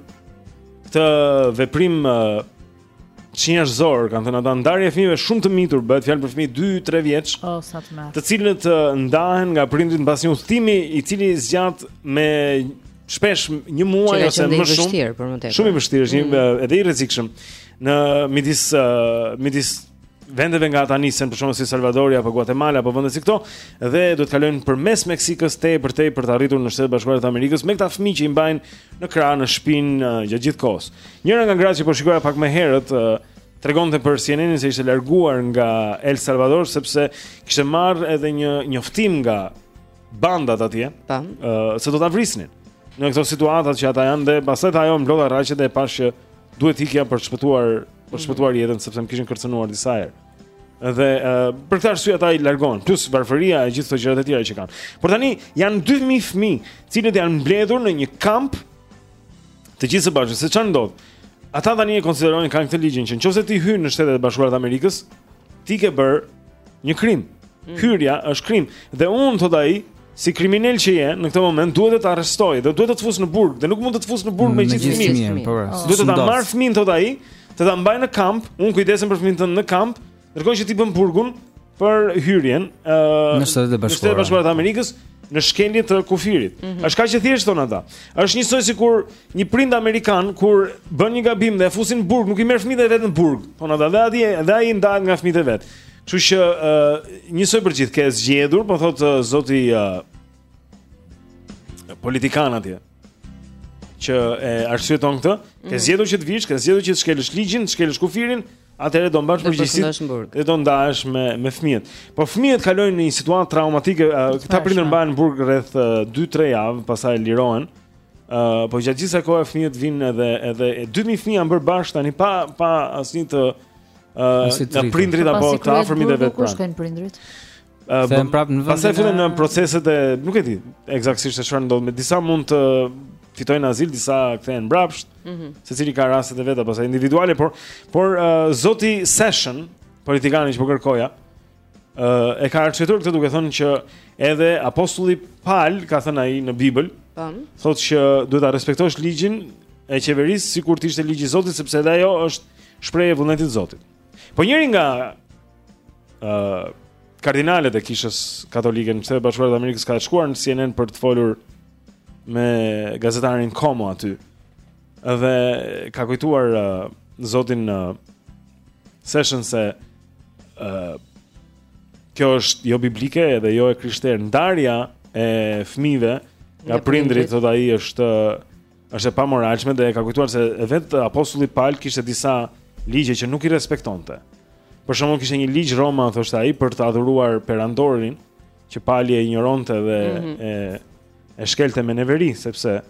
këtë veprim çnjerëzor, kanë thënë ata ndarje e fëmijëve shumë të mitur, bëhet fjalë për fëmijë 2-3 vjeç. Oh, sa të mirë. Të cilët ndahen nga prindërit mbas një udhëtimi i cili zgjat me shpesh një muaj ose më shumë. Shumë i vështirë, është mm. Eh, edhe i rrezikshëm në midis uh, midis vendeve nga ata nisen për shembull si Salvadori apo Guatemala apo vende si këto dhe duhet të kalojnë përmes Meksikës tejpërtej për të arritur në Shtetet e Bashkuara të Amerikës me këta fëmijë që i mbajnë në krah në shpinë eh, gjatë gjithë kohës. Njëra nga gratë që po shikoja pak më herët uh, tregonte për CNN se ishte larguar nga El Salvador sepse kishte marrë edhe një njoftim nga bandat atje, ë uh, se do ta vrisnin. Në këtë situatë që ata janë dhe pastaj ajo mblodha rraqet dhe e pashë që duhet të ikja për të shpëtuar për të shpëtuar jetën sepse më kishin kërcënuar disa herë. Dhe uh, për këtë arsye ata i largon, plus varfëria e gjithë këto gjërat e tjera që kanë. Por tani janë 2000 fëmijë, të cilët janë mbledhur në një kamp të gjithë së bashku. Se çfarë ndodh? Ata tani e konsiderojnë kanë këtë ligjin që nëse ti hyn në Shtetet e Bashkuara të Amerikës, ti ke bërë një krim. Mm. Hyrja është krim dhe unë thotë ai, si kriminal që je në këtë moment duhet të të arrestoj dhe duhet të të fus në burg dhe nuk mund të të fus në burg me gjithë fëmijën. Po, po. Duhet të ta marr fëmijën thotë ai, të ta mbaj në kamp, unë kujdesem për fëmijën tënd në kamp, ndërkohë që ti bën burgun për hyrjen ë uh, në Shtetet e Bashkuara. Në Shtetet e Amerikës në shkelje të kufirit. Mm -hmm. Është kaq e thjeshtë thonë ata. Është njësoj sikur një prind amerikan kur bën një gabim dhe e fusin në burg, nuk i merr fëmijët e vet në burg. Thonë ata, dhe ai, dhe ai ndahet nga fëmijët e vet. Kështu që ë uh, njësoj për të gjithë ke zgjedhur, po thotë uh, zoti ë uh, politikan atje që e arsyeton këtë, ke mhm. zgjedhur që të vish, ke zgjedhur që të shkelësh ligjin, të shkelësh kufirin, atëherë do mbash përgjegjësinë dhe do ndahesh me me fëmijët. Po fëmijët kalojnë në një situatë traumatike, këta prindër mbahen në burg rreth 2-3 javë, pastaj lirohen. Ë, po gjatë gjithë asaj kohe fëmijët vinë edhe edhe 2000 fëmijë janë bërë bash tani pa pa asnjë të nga prindërit apo të afërmit e vet. Ku shkojnë prindërit? Them prap në vend. Pastaj futen në proceset e, nuk e di, ekzaktësisht se çfarë ndodh, disa mund të fitojnë azil, disa kthehen mbrapsht. Mm -hmm. Secili ka rastet e veta pastaj individuale, por por uh, zoti Sessions, politikani që po kërkoja, e ka arsyetuar këtë duke thënë që edhe apostulli Pal ka thënë ai në Bibël, po. thotë që duhet ta respektosh ligjin e qeverisë sikur të ishte ligji i Zotit sepse edhe ajo është shprehje e vullnetit të Zotit. Po njëri nga ë uh, kardinalët e kishës katolike në Shtetet e Bashkuara të Amerikës ka shkuar në CNN për të folur me gazetarin Cuomo aty. Dhe i ka kujtuar uh, zotin uh, Sessions se uh, kjo është jo biblike edhe jo e krishterë ndarja e fëmijëve nga prindërit thotë ai është është e pamoralshme dhe i ka kujtuar se vetë apostulli Pal kishte disa ligje që nuk i respektonte. Për shembull kishte një ligj Roma thoshte ai për të adhuruar perandorin që Pali e injoronte dhe mm -hmm. e e shkelte me neveri sepse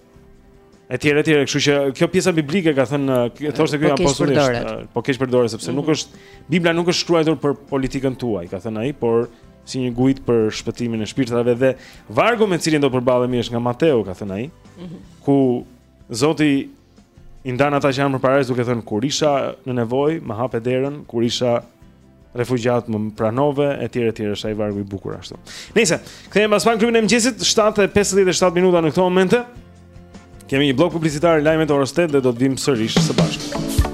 etj etj kështu që kjo pjesa biblike ka thënë thoshte ky apostullisht po keqpërdoret sepse mm -hmm. nuk mhm. është Bibla nuk është shkruar për politikën tuaj ka thënë ai por si një guidë për shpëtimin e shpirtrave dhe vargu me të cilin do përballemi është nga Mateu ka thënë ai mm -hmm. ku Zoti i ndan ata që janë përpara duke thënë kur isha në nevojë, më hape derën, kur isha refugjat më pranove etj etj është ai vargu i bukur ashtu. Nejse kthehemi pas pak në klubin e mëngjesit 7:57 minuta në këtë moment. Kemi një blok publicitar lajmet e orës 8 dhe do të vijmë sërish së bashku.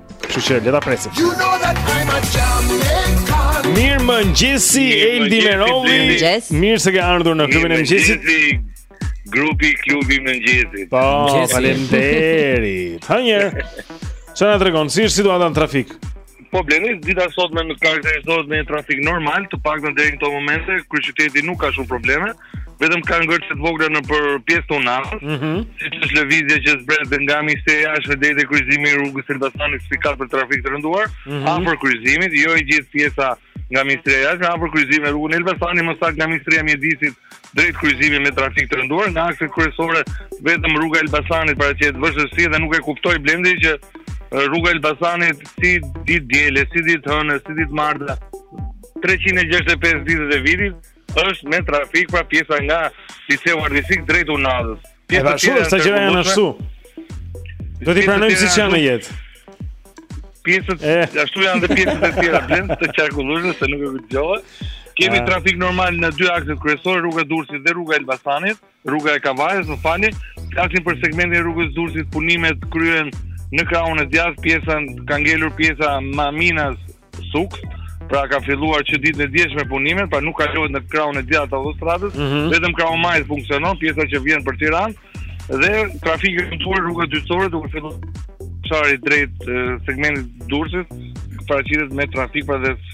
Kështu që le ta presim. Mirëmëngjesi Eldi Merolli. Mirë se ke ardhur në klubin e mëngjesit. Grupi klubi i mëngjesit. Po, faleminderit. Ha një. Çfarë na tregon? Si është situata në trafik? Po bleni, dita sot me në karakterizohet me një trafik normal, të paktën deri në këto momente, kryeqyteti nuk ka shumë probleme, vetëm ka ngërçe të vogla nëpër pjesë të unazës, mm -hmm. siç është lëvizja që zbret nga Ministria e Jashtme drejt kryqëzimit rrugës Elbasanit shikoj pak trafik të rënduar, mm -hmm. afër kryqëzimit, jo e gjithë pjesa nga Ministria e Jashtme, afër kryqëzimit rrugën e Elbasanit, më saktë nga Ministria e Mjedisit drejt kryqëzimit me trafik të rënduar, nga akset kryesore vetëm rruga e Elbasanit paraqet vështirësi dhe nuk e kuptoj Blendi që rruga e Elbasanit si ditë diele, si ditë hënë, si ditë martë, 365 ditët e vitit, Është me trafik pra pjesa nga Liceu Artistik drejt Unazës. Pjesa tjetër është gjëra janë ashtu. Do t'i pranojmë siç janë në jetë. Pjesët e... Eh. ashtu janë dhe pjesët e tjera Blendi të qarkullueshme se nuk e dëgjova. Kemi ah. trafik normal në dy akset kryesore, rruga Durrësit dhe rruga Elbasanit. Rruga e Kavajës, më falni, flasim për segmentin e rrugës Durrësit, punimet kryhen në krahun e djathtë, pjesa ka ngelur pjesa Maminas Sukth, pra ka filluar që ditën e djeshme punimet, pra nuk kalohet në krahun e djathtë të autostradës, mm -hmm. vetëm krahu i majtë funksionon, pjesa që vjen për Tiranë dhe trafiku i shtuar rrugës dytësore duke filluar çari drejt segmentit Durrësit, paraqitet me trafik pa dhe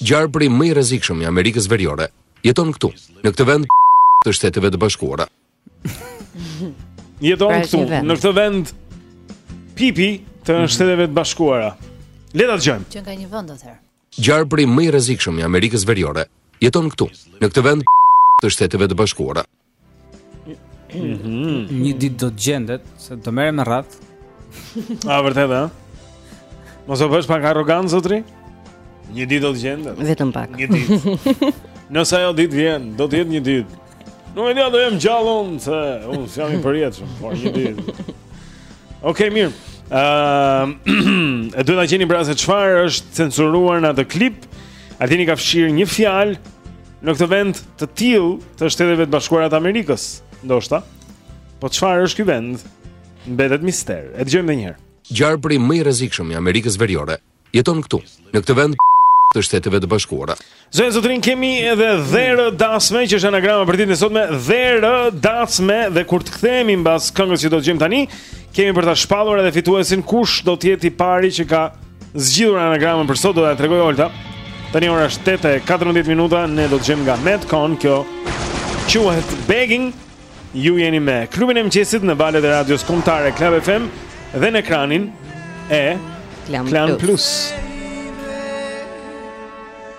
Gjarpri më i rrezikshëm i Amerikës Veriore jeton këtu, në këtë vend të Shteteve të Bashkuara. Jeton pra, këtu, në këtë vend pipi të mhm. Shteteve të Bashkuara. Le ta dëgjojmë. Që nga një vend atëherë. Gjarpri më i rrezikshëm i Amerikës Veriore jeton këtu, në këtë vend të Shteteve të Bashkuara. Mhm. Një ditë do të gjendet, se do merrem me radhë. A vërtet, a? Mos u bë pak arrogant zotri? Një ditë do të gjendet. Vetëm pak. Një ditë. Nëse ajo ditë vjen, do të jetë një ditë. Nuk e di do jem gjallë unë, se unë s'jam i përjetshëm, por një ditë. Okej, okay, mirë. Ëm, uh, e duhet ta gjeni pra se çfarë është censuruar në atë klip. Altini ka fshirë një fjalë në këtë vend të tillë të Shteteve të Bashkuara të Amerikës, ndoshta. Po çfarë është ky vend? Mbetet mister. E dëgjojmë edhe një herë. Gjarpri më i rrezikshëm i Amerikës Veriore jeton këtu, në këtë vend të Shteteve të Bashkuara. Zonja, zotërinj, kemi edhe dherë dasme që është anagrama për ditën e sotme, dherë dasme dhe kur të kthehemi mbas këngës që do të dëgjojmë tani, Kemi për ta shpallur edhe fituesin kush do të jetë i pari që ka zgjidhur anagramën për sot do ta tregoj Olta. Tani ora është 8:14 minuta, ne do të dëgjojmë nga Madcon, kjo quhet Beggin'. Ju jeni me Klubin e Mëngjesit në valët e radios kombëtare Club FM dhe në ekranin e Klan Plus.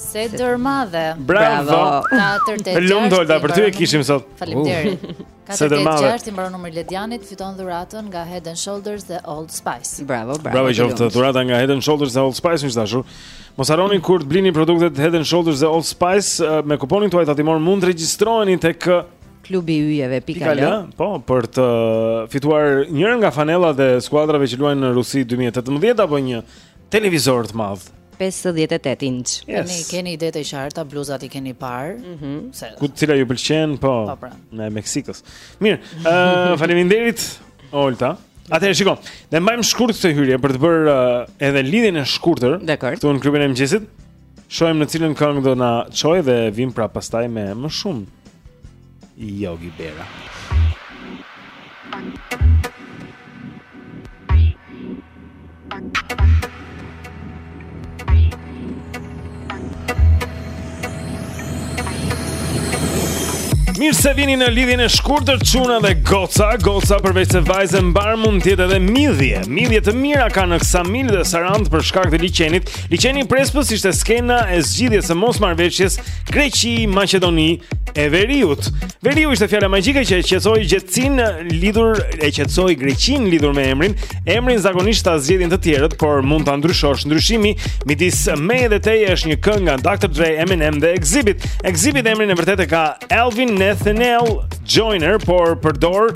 Zemërmadhe. Bravo. Katër tetë gjashtë. Lum Olta për ty e kishim sot. Faleminderit. Katër tetë gjashtë i mbaron numri Ledianit, fiton dhuratën nga Head and Shoulders dhe Old Spice. Bravo, bravo. Bravo qoftë dhurata nga Head and Shoulders dhe Old Spice, miq të dashur. Mos harroni kur të blini produktet Head and Shoulders dhe Old Spice eh, me kuponin tuaj tatimor mund të regjistroheni tek eh, klubi i yjeve pika al. Po, për të fituar njërën nga fanellat e skuadrave që luajnë në Rusi 2018 apo një televizor të madh. 58 inç. Yes. E keni ide të qarta, bluzat i keni parë. Mm -hmm. Se ku cila ju pëlqen, po. Po pra. E Meksikës. Mirë, ë uh, faleminderit Olta. Atëherë shikoj. Ne mbajmë shkurt këtë hyrje për të bërë uh, edhe lidhjen e shkurtër. Dakor. Këtu në klubin e mëngjesit. Shohim në cilën këngë do na çojë dhe vijmë prapë pastaj me më shumë. Yogi Berra. Mirë se vini në lidhjen e shkurtër çuna dhe goca, goca përveç se vajzë e mbarë mund të jetë edhe midhje. Midhje të mira ka në Ksamil dhe Sarandë për shkak të liqenit, Liqeni i Prespës ishte skena e zgjidhjes së mosmarrëveshjes Greqi-Maqedoni e Veriut. Veriu ishte fjala magjike që e qetësoi qetësinë lidhur e qetësoi Greqinë lidhur me emrin. Emrin zakonisht ta zgjedhin të tjerët, por mund ta ndryshosh. Ndryshimi midis meje dhe teje është një këngë nga Dr. Dre, Eminem dhe Xzibit. Xzibit emrin e vërtetë e ka Alvin Nathaniel Joiner, por përdor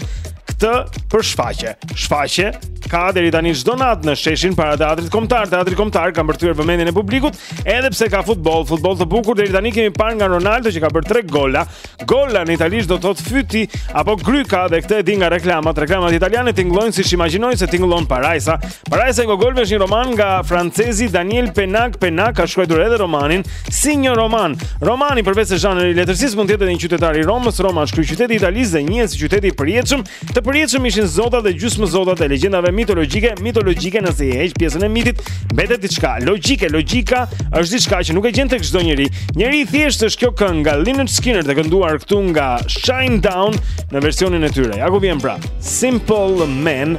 këtë për shfaqje. Shfaqje ka deri tani çdo natë në sheshin para teatrit kombëtar. Teatri kombëtar ka mbërthyer vëmendjen e publikut, edhe pse ka futboll, futboll të bukur deri tani kemi parë nga Ronaldo që ka bërë 3 gola. Gola në italisht do të thotë fyti apo gryka dhe këtë e di nga reklamat. Reklamat italiane tingëllojnë siç imagjinoj se tingëllon parajsa, Parajsa e Gogolve është një roman nga francezi Daniel Pennac. Pennac ka shkruar edhe romanin si një roman. Romani përveç se zhanër i letërsisë mund të jetë edhe një qytetar i Romës, Roma është kryeqyteti i Italisë dhe njihet si qyteti i përjetshëm. Të përjetshëm ishin zotat dhe gjysmë zotat e legjendave mitologjike. Mitologjike nëse i heq pjesën e mitit, mbetet diçka logjike. Logjika është diçka që nuk e gjen tek çdo njeri. Njeri i thjeshtë është kjo këngë nga Lynyrd Skynyrd e kënduar këtu nga Shinedown në versionin e tyre. Ja ku vjen pra. Simple Man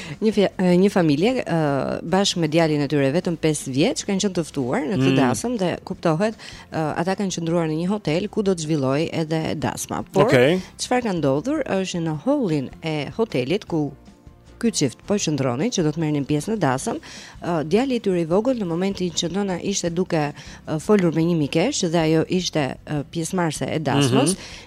Një një familje ë uh, bashkë me djalin e tyre vetëm 5 vjeç kanë qenë të ftuar në këtë mm. dasëm dhe kuptohet uh, ata kanë qëndruar në një hotel ku do të zhvillohej edhe dasma. Por çfarë okay. ka ndodhur? Është në hollin e hotelit ku ky çift po qëndronin që do të merrnin pjesë në dasëm, uh, djali i tyre i vogël në momentin që nëna ishte duke uh, folur me një mikesh dhe ajo ishte uh, pjesëmarrëse e dasmës, mm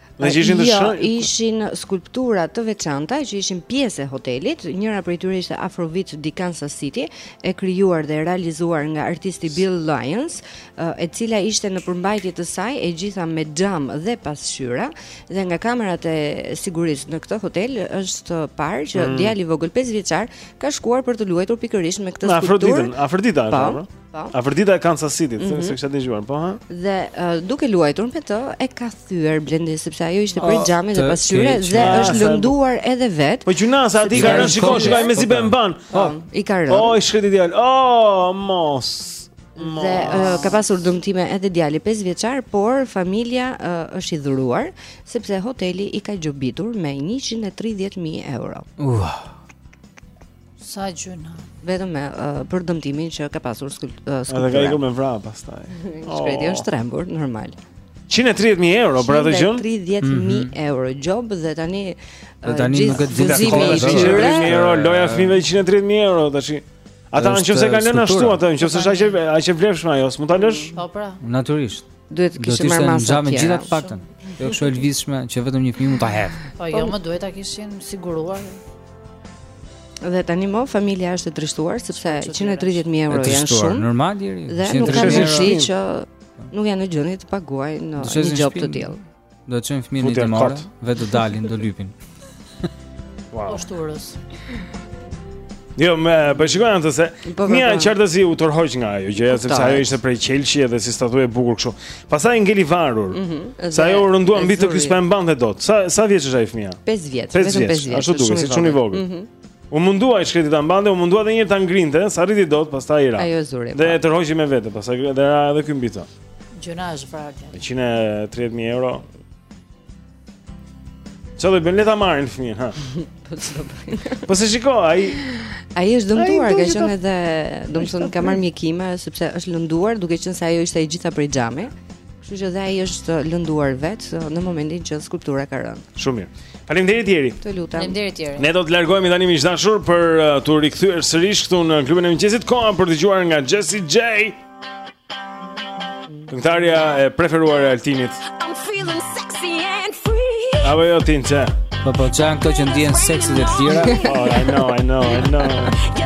Në që ishin të jo, shënjë? Jo, ishin skulptura të veçanta që ishin pjesë e hotelit. Njëra prej tyre ishte Aphrodite di Kansas City, e krijuar dhe realizuar nga artisti Bill Lyons, e cila ishte në përmbajtje të saj e gjitha me xham dhe pasqyra dhe nga kamerat e sigurisë në këtë hotel është parë që mm. djali i vogël 5 vjeçar ka shkuar për të luajtur pikërisht me këtë skulpturë. Afroditën, Afrodita është. Po. Po. Afërdita e Kansas City, mm -hmm. s'e kisha dëgjuar, po ha. Dhe uh, duke luajtur me të, e ka thyer Blendi sepse ajo ishte prej oh, xhami dhe pasqyre dhe ah, është lënduar edhe vetë. Po gjynah, se aty ka rënë shikoje, shikoje më si bën bam. Po, po, i ka rënë. Oh, i shkreti djalë. Oh, mos. Dhe uh, ka pasur dëmtime edhe djali 5 vjeçar, por familja uh, është e hidhëruar sepse hoteli i ka gjobitur me 130.000 euro. Uh. Sa gjynah. Vetëm me uh, për dëmtimin që ka pasur skulptura. Uh, Edhe ka ikur me vrap pastaj. Shkreti oh. është trembur normal. 130.000 euro për atë gjë? 130.000 mm -hmm. euro gjobë dhe tani dhe tani nuk e di tash kohë 130.000 euro loja fëmijëve 130.000 euro tash. Ata në qoftë se e kanë lënë ashtu atë, në qoftë se është aq e aq e vlefshme ajo, s'mund ta lësh? Po pra. Natyrisht. Duhet të kishin marrë masa të tjera. Do t'ishte e ngjitur të paktën. Jo kështu e lëvizshme që vetëm një fëmijë mund ta hedhë. Po jo, po. më duhet ta kishin siguruar. Dhe tani mo familja është e trishtuar sepse 130.000 euro janë shumë. Normal deri. Dhe nuk kanë mundësi që nuk janë në gjendje të paguajnë një gjobë të tillë. Do të çojnë fëmijën të marrë, vetë do dalin, do lypin. Wow. Poshtëruese. Jo, mo, po shikoja se po, po, fëmija po. qartësisht u tërhoq nga ajo gjëja sepse ajo ishte prej qelqi edhe si statujë e bukur kështu. Pastaj ngeli i varur. Mm -hmm. Se ajo rëndoi mbi të, ky s'po e mbante dot. Sa sa vjeç është ai fëmija? 5 vjeç, vetëm 5 vjeç. Ashtu duket, si çun i vogël. Mm -hmm. U mundua i shkreti ta mbante, u mundua edhe një herë ta ngrinte, s'arriti dot, pastaj i ra. Ajo e zuri. Dhe e tërhoqi me vete, pastaj edhe ra edhe ky mbi të. Gjynah, është vrarë. 130000 euro. Çfarë do bëjmë le ta marrin fëmijën, ha? Po çfarë do bëjmë? Po se shiko, ai ai është dëmtuar, ka qenë edhe, domethënë ka marrë mjekime sepse është lënduar duke qenë se ajo ishte e gjitha prej xhami. Kështu që dhe ai është lënduar vetë në momentin që skulptura ka rënë. Shumë mirë. Faleminderit Jeri. Të lutem. Faleminderit Jeri. Ne do të largohemi tani miq të dashur për uh, t'u rikthyer sërish këtu në klubin e mëngjesit. Koha për të dëgjuar nga Jessie J. Këngëtarja e preferuar e Altinit. Apo jo tin çe. Po po çan këto që ndjen seksi dhe të tjera. Oh, I know, I know, I know.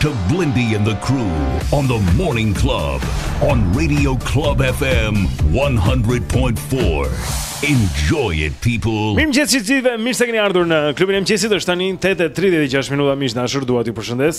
to Blindy and the crew on the Morning Club on Radio Club FM 100.4. Enjoy it people. Mirëmëngjesi të gjithëve, mirë se keni ardhur në klubin e mëngjesit. Është tani 8:36 minuta miq të dashur, dua t'ju përshëndes.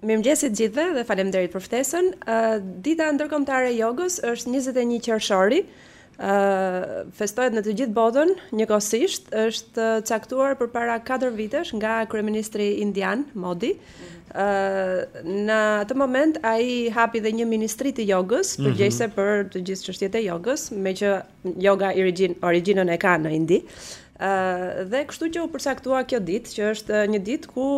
Mirëmëngjesi të gjithëve dhe faleminderit për ftesën. Dita Ndërkombëtare e Jogës është 21 qershori. Festohet në të gjithë botën njëkohësisht, është caktuar përpara 4 vitesh nga kryeministri indian Modi. Në atë moment ai hapi dhe një ministri të jogës, mhm. përgjegjëse për të gjithë çështjet e jogës, meqë Yoga origjinën e ka në Indi. Dhe kështu që u përcaktua kjo ditë, që është një ditë ku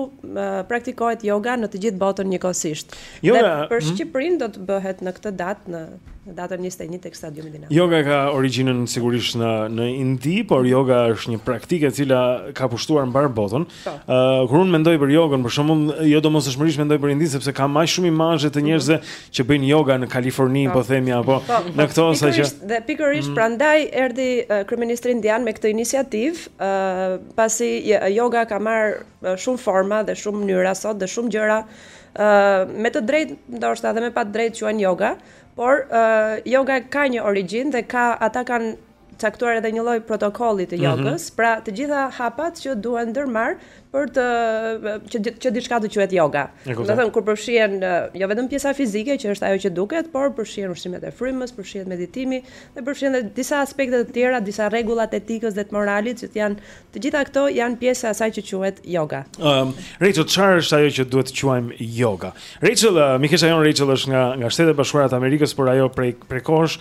praktikohet yoga në të gjithë botën njëkohësisht. Dhe për mhm. Shqipërinë do të bëhet në këtë datë në datën 21 tek stadiumi Dinamo. Yoga e ka origjinën sigurisht në në Indi, por yoga është një praktikë e cila ka pushtuar mbarë botën. Po. Ë uh, kur unë mendoj për jogën, për shembull, jo domosdoshmërisht mendoj për Indinë sepse ka aq shumë imazhe të njerëzve mhm. që bëjnë yoga në Kaliforni, po, po themi apo po, po. në këto sa që dhe pikërisht mm. prandaj erdhi uh, kryeministri indian me këtë iniciativë, ë uh, pasi yoga ka marr uh, shumë forma dhe shumë mënyra sot dhe shumë gjëra ë uh, me të drejtë, ndoshta edhe me pa të drejtë quhen yoga, por uh, yoga ka një origjinë dhe ka ata kanë caktuar edhe një lloj protokolli të mhm. jogës, mm -hmm. pra të gjitha hapat që duhen ndërmarr për të që që diçka të quhet yoga. Do të thënë kur përfshihen jo vetëm pjesa fizike që është ajo që duket, por përfshihen ushtrimet e frymës, përfshihet meditimi dhe përfshihen edhe disa aspekte të tjera, disa rregulla të etikës dhe të moralit që janë të gjitha këto janë pjesë e asaj që quhet yoga. Ëm, um, Rachel, çfarë është ajo që duhet të quajmë yoga? Rachel, uh, Mikesha jon Rachel është nga nga Shtetet e Bashkuara të Amerikës, por ajo prej prej kohësh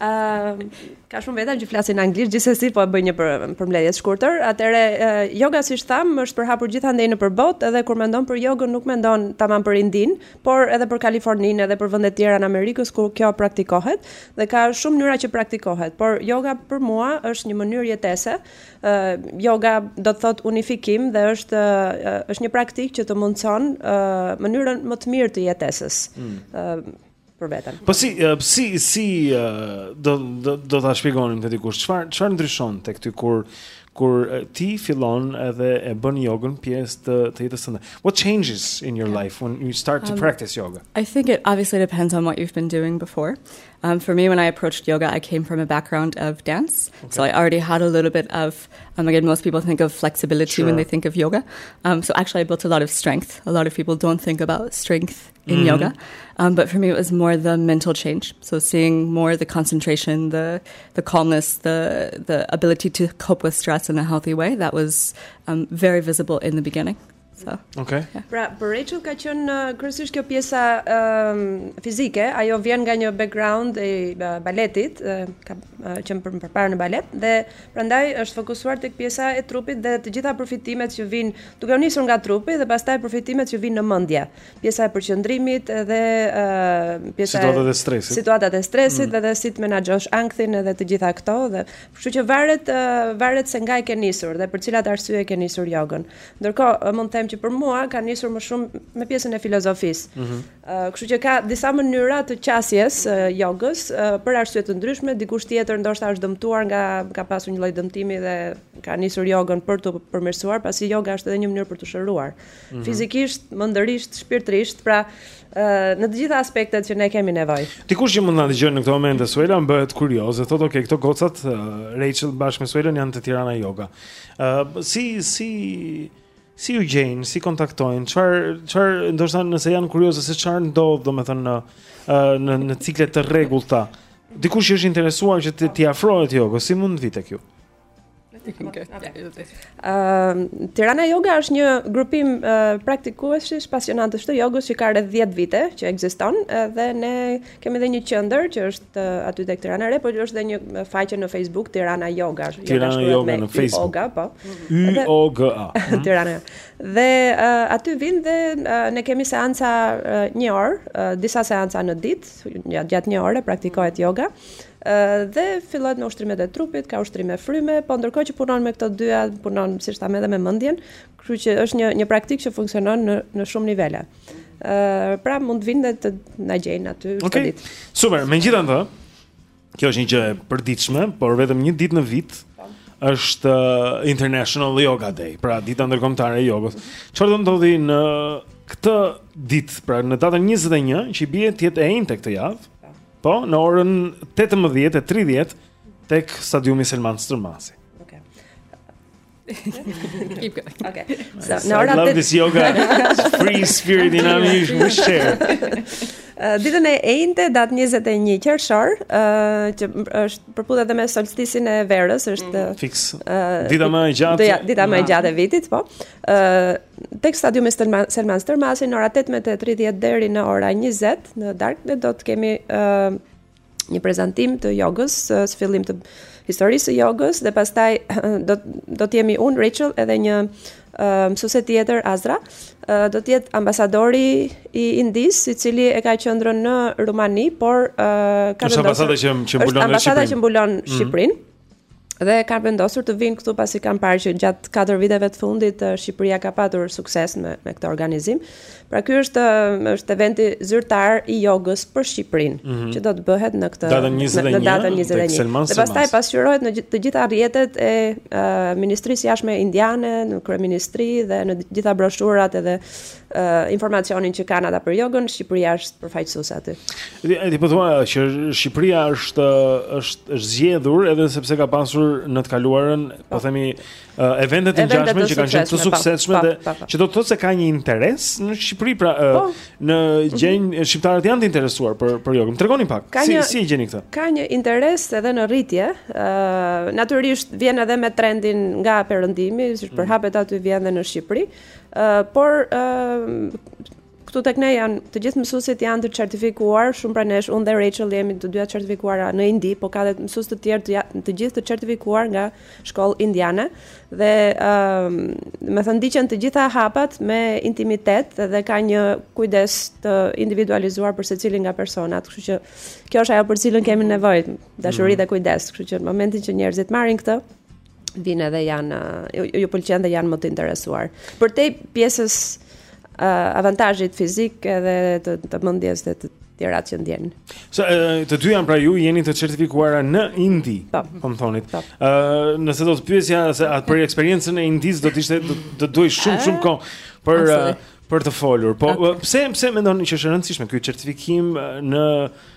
Ëm uh, ka shumë veta që flasin anglisht, gjithsesi po e bëj një për, përmbledhje të shkurtër. Atëre uh, yoga siç tham është përhapur gjithandej nëpër botë, edhe kur mendon për yogën nuk mendon tamam për Indin, por edhe për Kaliforninë, edhe për vende të tjera të Amerikës ku kjo praktikohet dhe ka shumë mënyra që praktikohet, por yoga për mua është një mënyrë jetese. Uh, yoga do të thotë unifikim dhe është uh, është një praktikë që të mundson uh, mënyrën më të mirë të jetesës. Mm. Uh, për veten. Po si si si do do do ta shpjegonim te dikush. Çfarë çfarë ndryshon tek ty kur kur ti fillon edhe e bën jogën pjesë të të jetës tënde. What changes in your life when you start to um, practice yoga? I think it obviously depends on what you've been doing before. Um for me when I approached yoga, I came from a background of dance. Okay. So I already had a little bit of um again most people think of flexibility sure. when they think of yoga. Um so actually I built a lot of strength. A lot of people don't think about strength in mm-hmm. yoga. Um, but for me, it was more the mental change. So seeing more the concentration, the the calmness, the the ability to cope with stress in a healthy way. That was um, very visible in the beginning. So. Okay. Yeah. Pra, për Rachel ka qenë uh, kryesisht kjo pjesa um, fizike, ajo vjen nga një background i uh, baletit, uh, ka uh, qenë për përpara në balet dhe prandaj është fokusuar tek pjesa e trupit dhe të gjitha përfitimet që vijnë, duke u nisur nga trupi dhe pastaj përfitimet që vijnë në mendje. pjesa e përqendrimit dhe pjesa situatat e stresit, situatat e stresit mm. dhe dhe si të menaxhosh ankthin edhe të gjitha këto dhe kështu që varet varet se nga e ke nisur dhe për cilat arsye e ke nisur jogën. Ndërkohë mund të them që për mua ka nisur më shumë me pjesën e filozofisë. Mm -hmm. Kështu që ka disa mënyra t'i qasesh jogës për arsye të ndryshme, dikush tjetër ndoshta është dëmtuar nga ka pasur një lloj dëmtimi dhe ka nisur jogën për t'u përmirësuar, pasi joga është edhe një mënyrë për t'u shëruar. fizikisht, mendërisht, shpirtërisht, pra në të gjitha aspektet që ne kemi nevojë. Dikush që mund të na dëgjojë në këtë moment Suela bëhet kurioz dhe thotë, "Ok, këto gocat Rachel bashkë me Suelën janë te Tirana Yoga." Ë si si si ju gjejnë, si kontaktojnë, çfarë çfarë ndoshta nëse janë kuriozë se çfarë ndodh, domethënë në në në cikle të rregullta. Dikush që është interesuar që t'i afrohet jogës, si mund të vijë këtu? Ehm, Tirana Yoga është një grupim uh, praktikuesish të pasionuarish të jogës që ka rreth 10 vite që ekziston dhe ne kemi edhe një qendër që është uh, aty tek Tirana e Re, por është edhe një faqe në Facebook Tirana Yoga. Tirana Yoga në Facebook. Yoga, po. Y O G A. Tirana. Dhe uh, aty vijnë dhe uh, ne kemi seanca uh, një orë, uh, disa seanca në ditë, gjatë një ore praktikohet yoga. Uh, dhe fillohet me ushtrimet e trupit, ka ushtrime fryme, po ndërkohë që punon me këto dyja, punon siç thamë edhe me mendjen, kështu që është një një praktikë që funksionon në në shumë nivele. ë uh, pra mund të vinë dhe të na gjejnë aty çdo okay. ditë. Super, megjithatë, kjo është një gjë e përditshme, por vetëm një ditë në vit është uh, International Yoga Day, pra dita ndërkombëtare e jogës. Çfarë do të ndodhë në këtë ditë, pra në datën 21, që i bie të jetë e enjte këtë javë? Po, në orën 18:30 tek stadiumi Selman Stërmasi. Ditën e enjte, datë 21 qershor, uh, që është përputhet edhe me solstisin e verës, është mm -hmm. fiks. Uh, dita më e gjatë. Dita më e gjatë e vitit, po. Ë uh, tek stadiumi Selman Stërmasi në orën 18:30 deri në orën 20 në darkë dhe do të kemi uh, një prezantim të jogës, uh, së fillim të historisë së jogës dhe pastaj do do të jemi unë Rachel edhe një uh, mësuese tjetër Azra, uh, do të jetë ambasadori i Indisë, i cili e ka qendrën në Rumani, por uh, ka vendosur ambasada që mbulon Shqipërinë. Ambasada që mbulon mhm. Shqipërinë. Mm -hmm. Dhe kanë vendosur të vijnë këtu pasi kanë parë që gjatë 4 viteve të fundit Shqipëria ka patur sukses me me këtë organizim. Pra ky është është eventi zyrtar i jogës për Shqipërinë, mm -hmm. që do të bëhet në këtë datën 21, në datën 21. Dhe pastaj pasqyrohet në të gjitha rrjetet e uh, Ministrisë së Jashtme Indiane, në kryeministri dhe në të gjitha broshurat edhe uh, informacionin që kanë ata për jogën, Shqipëria është përfaqësuese aty. Edhe ti po thua që Shqipëria është është është zgjedhur edhe sepse ka pasur në të kaluarën, po, po themi uh, evente të ngjashme që kanë qenë të po, suksesshme po, dhe që do të thotë se ka një interes në Shqipëri pra uh, në mhm. gjën shqiptarët janë të interesuar për për jogën. Tregoni pak. Ka si një, si e gjeni këtë? Ka një interes edhe në rritje. ë uh, Natyrisht vjen edhe me trendin nga perëndimi, siç mhm. përhapet aty vjen edhe në Shqipëri. Uh, por uh, këtu tek ne janë të gjithë mësuesit janë të certifikuar, shumë prej nesh, unë dhe Rachel jemi të dyja të certifikuara në Indi, por ka edhe mësues të tjerë të, të gjithë të certifikuar nga shkolla indiane dhe ë um domethënë ndiqen të gjitha hapat me intimitet dhe ka një kujdes të individualizuar për secilin nga personat, kështu që kjo është ajo për të cilën kemi nevojë, dashuri mm. dhe kujdes, kështu që në momentin që njerëzit marrin këtë vijnë edhe janë ju, ju pëlqen dhe janë më të interesuar. Përtej pjesës uh, avantazhit fizik edhe të, të mendjes dhe të tjera që ndjen. So të dyja pra ju jeni të certifikuara në Indi, po, po më thonit. Po. Ë, nëse do të pyesja se atë për eksperiencën e Indisë do të ishte do të duhej shumë shumë kohë për për të folur. Po pse pse mendoni që është e rëndësishme ky certifikim në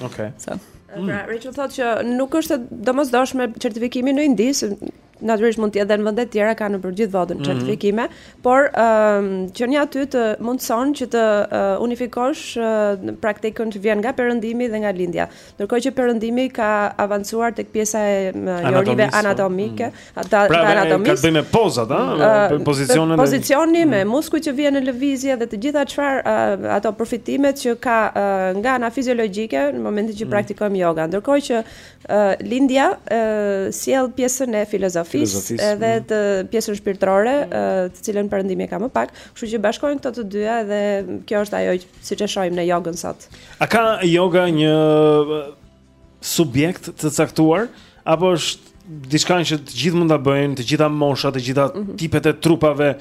Okej. Okay. Mm. Pra, Rachel thotë që nuk është e domosdoshme certifikimi në Indi, se natyrisht mund të jetë në vende të tjera ka nëpër gjithë botën mhm. certifikime, mm -hmm. por ëm um, qenia aty të mundëson që të uh, unifikosh uh, praktikën që vjen nga perëndimi dhe nga lindja. Ndërkohë që perëndimi ka avancuar tek pjesa e uh, njohurive anatomike, mm -hmm. Ata pra, anatomisë. Pra, ka të bëjë me pozat, a? Uh, pozicionin. Pozicionin me mm. muskujt që vihen në lëvizje dhe të gjitha çfarë uh, ato përfitimet që ka uh, nga ana fiziologjike në momentin që mm. praktikojmë yoga. Ndërkohë që uh, lindja uh, sjell pjesën e filozofisë Filozofisë, edhe mm. të pjesën shpirtërore, uh, të cilën perëndimi e ka më pak, kështu që bashkohen këto të dyja dhe kjo është ajo siç e shohim ne yogën sot. A ka yoga një subjekt të caktuar apo është diçka që të gjithë mund ta bëjnë, të gjitha moshat, të gjitha mm -hmm. tipet e trupave,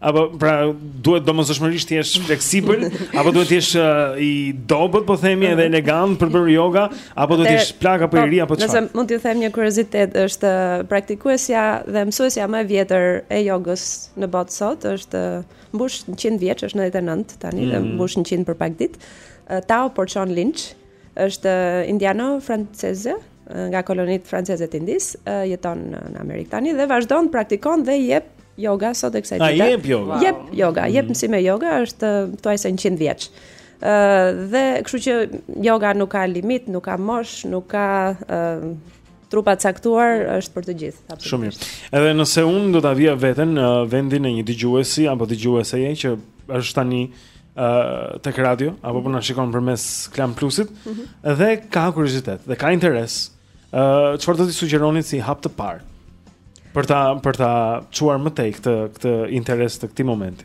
apo pra duhet domosdoshmërisht të jesh fleksibël, apo duhet të jesh uh, i dobët, po themi, edhe mhm. elegant për të bërë yoga, apo duhet të jesh plak apo i po, ri apo çfarë. Nëse mund t'ju them një kuriozitet, është uh, praktikuesja dhe mësuesja më e vjetër e jogës në botë sot, është uh, mbush 100 vjeç, është 99 tani, mm -hmm. mbush 100 për pak ditë. Uh, Tao Porchon Lynch, Është indiano-franceze, nga kolonitë franceze të Indisë, jeton në Amerikë tani dhe vazhdon praktikon dhe jep yoga sot e kësaj dite. Jep yoga? Jep yoga, jep mm. mësime yoga, është thuajse 100 vjeç. Ëh dhe kështu që yoga nuk ka limit, nuk ka moshë, nuk ka ëh Trup të caktuar është për të gjithë. Shumë mirë. Edhe nëse unë do ta vija veten në vendin e një dëgjuesi apo dëgjueseje që është tani ë tek radio apo po na shikon përmes Klan Plusit mm -hmm. dhe ka kuriozitet dhe ka interes ë çfarë do t'i sugjeronit si hap të parë për ta për ta çuar më tej këtë këtë interes të këtij momenti.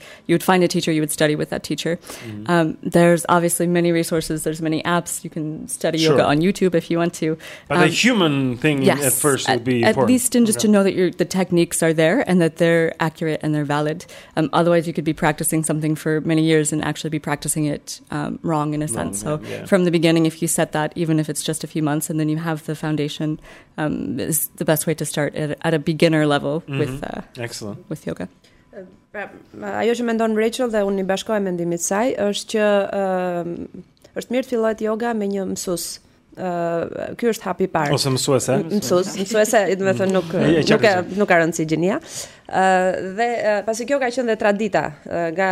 you would find a teacher, you would study with that teacher. Mm-hmm. Um, there's obviously many resources. There's many apps. You can study sure. yoga on YouTube if you want to. But the um, human thing yes, at first would be at, important. At least in just okay. to know that the techniques are there and that they're accurate and they're valid. Um, otherwise, you could be practicing something for many years and actually be practicing it wrong in a sense. so. Yeah. yeah. from the beginning if you set that even if it's just a few months and then you have the foundation um is the best way to start at, at a beginner level mm -hmm. with uh, excellent with yoga Pra, ajo që mendon Rachel dhe unë i bashkohem mendimit të saj është që ë është mirë të fillohet yoga me një mësues. ë uh, ky është hapi i parë. Ose mësuese. Mësues, mësuese, domethënë nuk nuk ka nuk ka rëndësi gjinia. ë uh, dhe uh, pasi kjo ka qenë dhe tradita uh, nga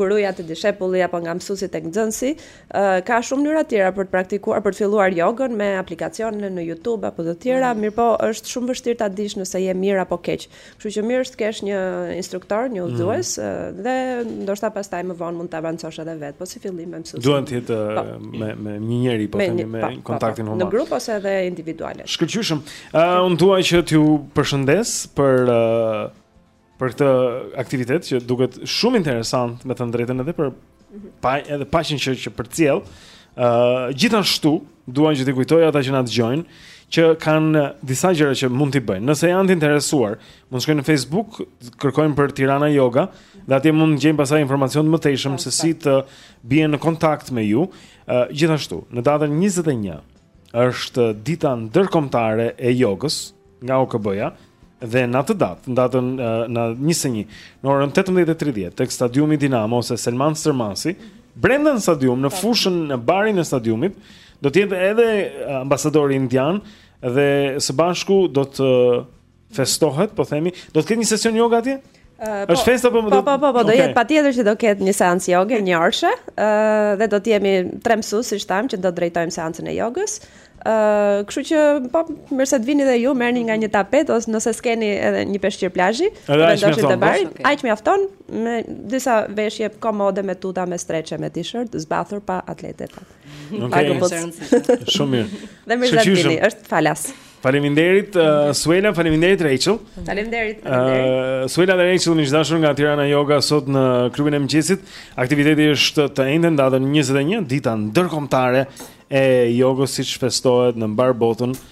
guruja te dishepulli apo nga mësuesi tek nxënësi, uh, ka shumë mënyra të tjera për të praktikuar, për të filluar jogën me aplikacione në YouTube apo të tjera, mm. mirëpo është shumë vështirë ta dish nëse je mirë apo keq. Kështu që mirë është të kesh një instruktor, një udhëzues mm -hmm. dhe ndoshta pastaj më vonë mund të avancosh edhe vetë, po si fillim me mësues. Duhet të jetë po. Eh, me me një njeri, po themi me, po, po, kontaktin po, po, human. Në grup ose edhe individuale. Shkëlqyshëm. Ë uh, eh, unë dua që t'ju përshëndes për uh, për këtë aktivitet që duket shumë interesant me thënë të drejtën edhe për pa edhe paqen që që përcjell. Ë uh, gjithashtu dua që t'i kujtoj ata që na dëgjojnë që kanë disa gjëra që mund t'i bëjnë. Nëse janë të interesuar, mund të shkojnë në Facebook, kërkojnë për Tirana Yoga dhe atje mund të gjejnë pastaj informacion të mëtejshëm se si të bien në kontakt me ju. Uh, gjithashtu, në datën 21 është dita ndërkombëtare e jogës, nga OKB-ja dhe në atë datë, në datën në 21, në orën 18:30 tek stadiumi Dinamo ose Selman Stërmasi, brenda në stadium, në fushën në barin e stadiumit, do të jetë edhe ambasadori indian dhe së bashku do të festohet, po themi, do të ketë një sesion yoga atje? Është festa po më do. Po po po, do jetë patjetër që do ketë një seancë joge një orëshe, ë dhe do të jemi tre mësues siç thamë që do të drejtojmë seancën e jogës. ë kështu që po mirë se të vini dhe ju merrni nga një tapet ose nëse s'keni edhe një peshqir plazhi, vendoseni te bari, po, aq mjafton me disa veshje komode me tuta me streçe me t-shirt, zbathur pa atlete. Nuk ka gjë të rëndësishme. Shumë mirë. Dhe mirë se vini, është falas. Faleminderit uh, Suela, faleminderit Rachel. Faleminderit. Uh, Suela dhe Rachel miq të dashur nga Tirana Yoga sot në klubin e mëngjesit. Aktiviteti është të enjten datën 21, dita ndërkombëtare e jogës siç festohet në mbarë botën.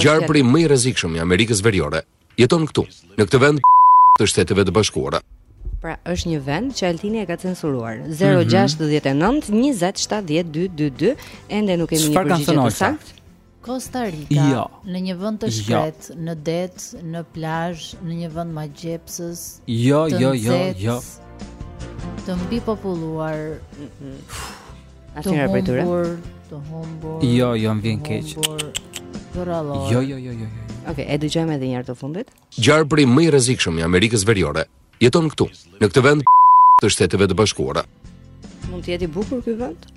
Gjarpri më i rrezikshëm i Amerikës Veriore jeton këtu, në këtë vend të Shteteve të Bashkuara. Pra, është një vend që Altini e ka censuruar. 069 20 70 222, ende nuk kemi një përgjigje të saktë. Costa Rica, jo. në një vend të jo. shkretë, jo. në det, në plazh, në një vend magjepsës. Jo, jo, jo, jo. Të mbipopulluar. Mm -hmm. Asnjëra prej tyre. Të humbur. Jo, jo, më vjen keq. Jo, jo, jo, jo. Okej, e dëgjojmë edhe një herë të fundit. Gjarpri më i rrezikshëm i Amerikës Veriore jeton këtu, në këtë vend të Shteteve të Bashkuara. Mund të jetë i bukur ky vend?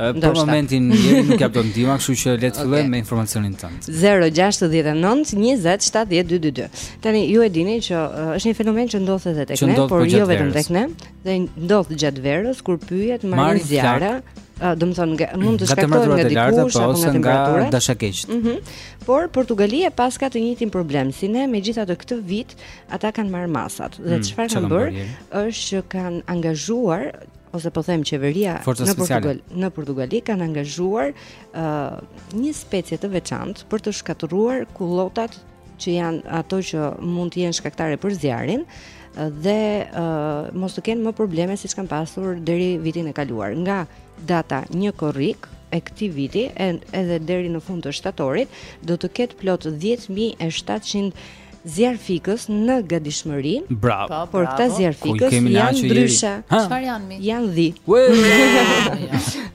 Për momentin jemi nuk jap dot ndihmë, kështu që le të fillojmë okay. me informacionin tonë. 069 20 70 222. Tani ju e dini që uh, është një fenomen që ndodh edhe tek ne, por jo vetëm tek ne. Dhe ndodh gjatë verës kur pyjet marrin zjarr, domethënë mund të shkaktohet nga dikush apo nga temperatura. Nga dashakeqtë. Ëh. Mhm. Por Portugalia paska të njëjtin problem si ne, megjithatë këtë vit ata kanë marrë masat dhe mm, çfarë kanë bërë është që kanë angazhuar ose po them qeveria në Portugal në Portugali kanë angazhuar uh, një specie të veçantë për të shkatërruar kullotat që janë ato që mund të jenë shkaktare për zjarrin dhe uh, mos të kenë më probleme siç kanë pasur deri vitin e kaluar. Nga data një korrik e këtij viti e, edhe deri në fund të shtatorit do të ketë plot 10.700 zjarrfikës në gadishmëri Bravo po, Por këta zjarrfikës janë ndryshe Çfarë janë mi? Janë dhi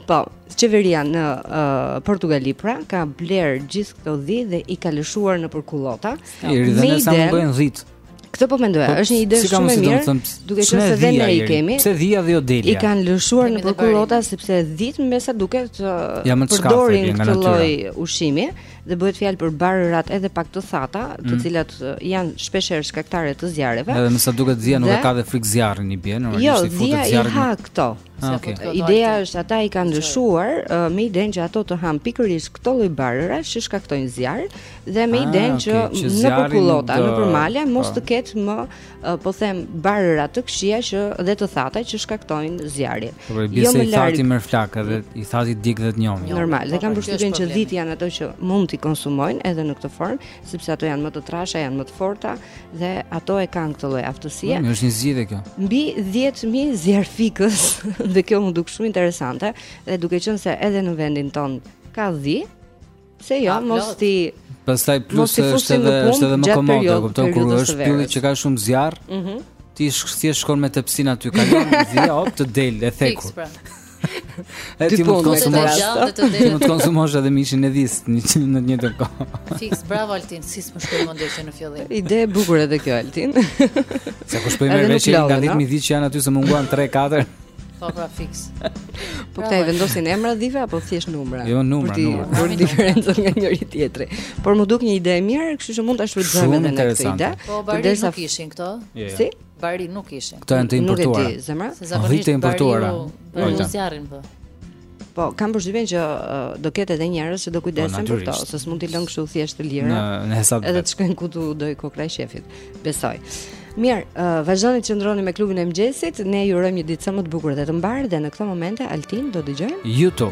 Po, qeveria në uh, Portugali pra Ka blerë gjithë këto dhi dhe i ka lëshuar nëpër kullota I ridhe në sa më bëjnë dhitë Këtë po mendoja, po, është një ide shumë e mirë. Duke qenë se dhe ne i kemi. Pse dhia dhe jo delja? I kanë lëshuar në përkullota sepse dhit me sa duket ja, përdorin këtë lloj ushqimi dhe bëhet fjalë për barërat edhe pak të thata, të mm. cilat janë shpesh herë shkaktare të zjarreve. Edhe me sa duket dhia nuk e ka dhe frikë zjarrin i bie, normalisht jo, i futet zjarri. Jo, dhia i ha këto. Ah, okay. Ideja është ata i kanë lëshuar uh, me idenë që ato të hanë pikërisht këto lloj barëra që shkaktojnë zjarr dhe me ah, idenë që, që në përkullota, në nëpër male mos po. të ketë më uh, po them barëra të këqija që dhe të thata që shkaktojnë zjarrin. Po jo më larg. merr flakë dhe i thati digjet dhe i njomi. Normal, dhe po, kanë përshtypjen që dhit janë ato që mund t'i konsumojnë edhe në këtë formë, sepse ato janë më të trasha, janë më të forta dhe ato e kanë këtë lloj aftësie. Është një zgjidhje kjo. Mbi 10000 zjarfikës dhe kjo m'u duk shumë interesante dhe duke qenë se edhe në vendin tonë ka dhi, pse jo, mos ti Pastaj plus është edhe është edhe më komode, kupton kur është pylli që ka shumë zjarr. Mhm. Ti thjesht shkon me tepsin aty, kalon dhia, hop të del e pjekur. Pra. Ti mund të konsumosh edhe Ti mund të konsumosh edhe mishin e dhis në të njëjtën kohë. Fiks, bravo Altin, si s'më shkoi mendja që në fillim. Ide e bukur edhe kjo Altin. Se kush po i merr vesh nga 10000 dhitë që janë aty se munguan 3 4. Po pra fiks. Po këta u vendosin emra dhive apo thjesht numra? Jo numra, ti, numra. Për t'i diferencuar nga njëri tjetri. Por m'u duk një ide e mirë, kështu që mund ta shfrytëzojmë edhe ne këtë ide. Po barinj nuk kishin këto. Jo, jo. Si? Barinj nuk kishin. Këto janë të importuara. Nuk e di, zemra. Se zakonisht të importuara. Po ju zjarrin po. Po, kam përshtypjen që uh, do ketë edhe njerëz që do po, kujdesen për to, se s'mund t'i lënë kështu thjesht të lira. Në hesab. Edhe të shkojnë ku t'u dojë kokrra e qejfit. Besoj. Mirë, uh, vazhdoni të qëndroni me klubin e mëngjesit. Ne ju urojmë një ditë sa më të bukur dhe të mbarë dhe në këtë moment Altin do dëgjojmë U2.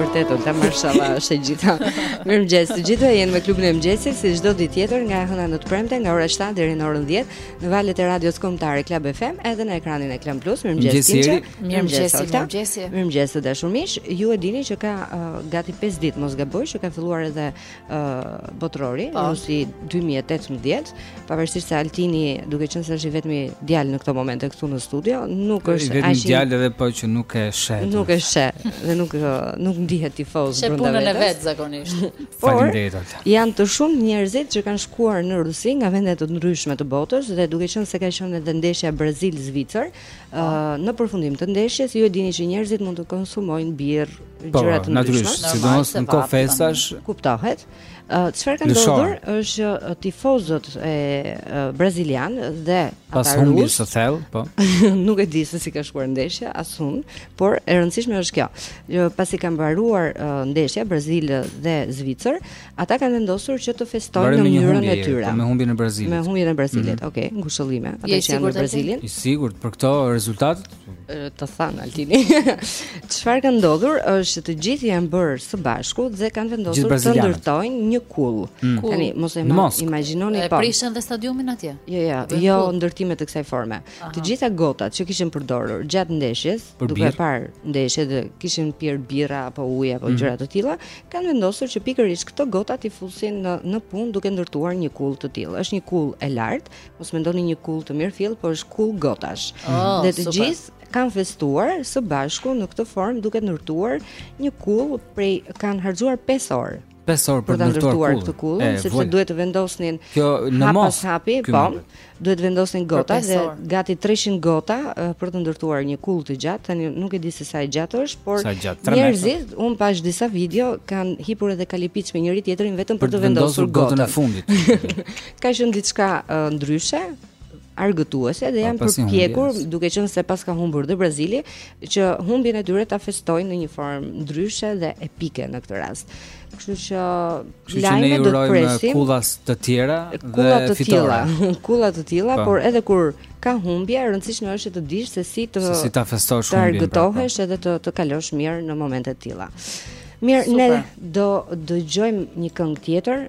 Vërtet Olta mashalla është e gjitha. Mirëmëngjes, të gjithëve jeni me klubin e mëngjesit si çdo ditë tjetër nga e hëna në të premte nga ora 7 deri në orën 10 në valët e radios kombëtare Club FM edhe në ekranin e Klan Plus. Mirëmëngjes Tinçe. Mirëmëngjes Olta. Mirëmëngjes të dashur miq. Ju e dini që ka uh, gati 5 ditë mos gaboj që ka filluar edhe botërori, Po. Rusi 2018, pavarësisht se Altini, duke qenë se është i vetmi djalë në këtë moment këtu në studio, nuk është vetëm është i... djalë edhe po që nuk e sheh. Nuk e sheh dhe nuk nuk ndihet tifoz brenda vetes. Sheh punën e vet zakonisht. Faleminderit. Janë të shumtë njerëzit që kanë shkuar në Rusi nga vende të ndryshme të botës dhe duke qenë se ka qenë edhe ndeshja Brazil-Zvicër, Po. në përfundim të ndeshjes ju e dini që njerëzit mund të konsumojnë birrë, po, gjëra të ndryshme, sidomos në kohë festash, kuptohet. Çfarë ka ndodhur? Është që tifozët ë brazilianë dhe ata pas humbjes së thellë, po. nuk e di se si ka shkuar ndeshja as unë, por e rëndësishme është kjo. Pasi ka mbaruar ndeshja Brazil dhe Zvicër, Ata kanë vendosur që të festojnë në mënyrën e tyre. Po me humbjen e Brazilit. Me humbjen e Brazilit. Mm -hmm. Okej, okay, ngushëllime. Ata që janë me Brazilin. I sigurt për këtë rezultat? Të tha Altini. Çfarë ka ndodhur është se të gjithë janë bërë së bashku dhe kanë vendosur të ndërtojnë një kullë. Mm. Tani mos e imagjinoni po. E prishën dhe stadiumin atje. Jo, jo, jo ndërtime të kësaj forme. Aha. Të gjitha gotat që kishin përdorur gjatë ndeshjes, duke parë ndeshjet dhe kishin pirë birra apo ujë apo mm. gjëra të tilla, kanë vendosur që pikërisht këto gota t'i fusin në punë duke ndërtuar një kullë të tillë. Është një kullë e lartë, mos mendoni një kullë të mirëfilltë, por është kullë gotash. Oh, dhe të gjithë kanë festuar së bashku në këtë formë duke ndërtuar një kullë prej kanë harxuar 5 orë. 5 orë për ta ndërtuar këtë kullë, sepse duhet të vendosnin hap pas hapi, po. duhet të vendosnin gota dhe gati 300 gota uh, për të ndërtuar një kullë të gjatë. Tani nuk e di se sa e gjatë është, por njerëzit unë pashë disa video kanë hipur edhe kalipiç me njëri-tjetrin vetëm për, për të vendosur, vendosur gotën e fundit. ka qenë diçka uh, ndryshe argëtuese dhe janë përpjekur duke qenë se paska humbur dhe Brazili që humbjen e tyre ta festojnë në një formë ndryshe dhe epike në këtë rast. Kështu që lajme do të presim. Kulla të tjera dhe të tilla, kulla të tilla, po. por edhe kur ka humbje, e rëndësishme është të dish se si të se si ta festosh humbjen. Pra, po. argëtohesh edhe të kalosh mirë në momente të tilla. Mirë, ne do dëgjojmë një këngë tjetër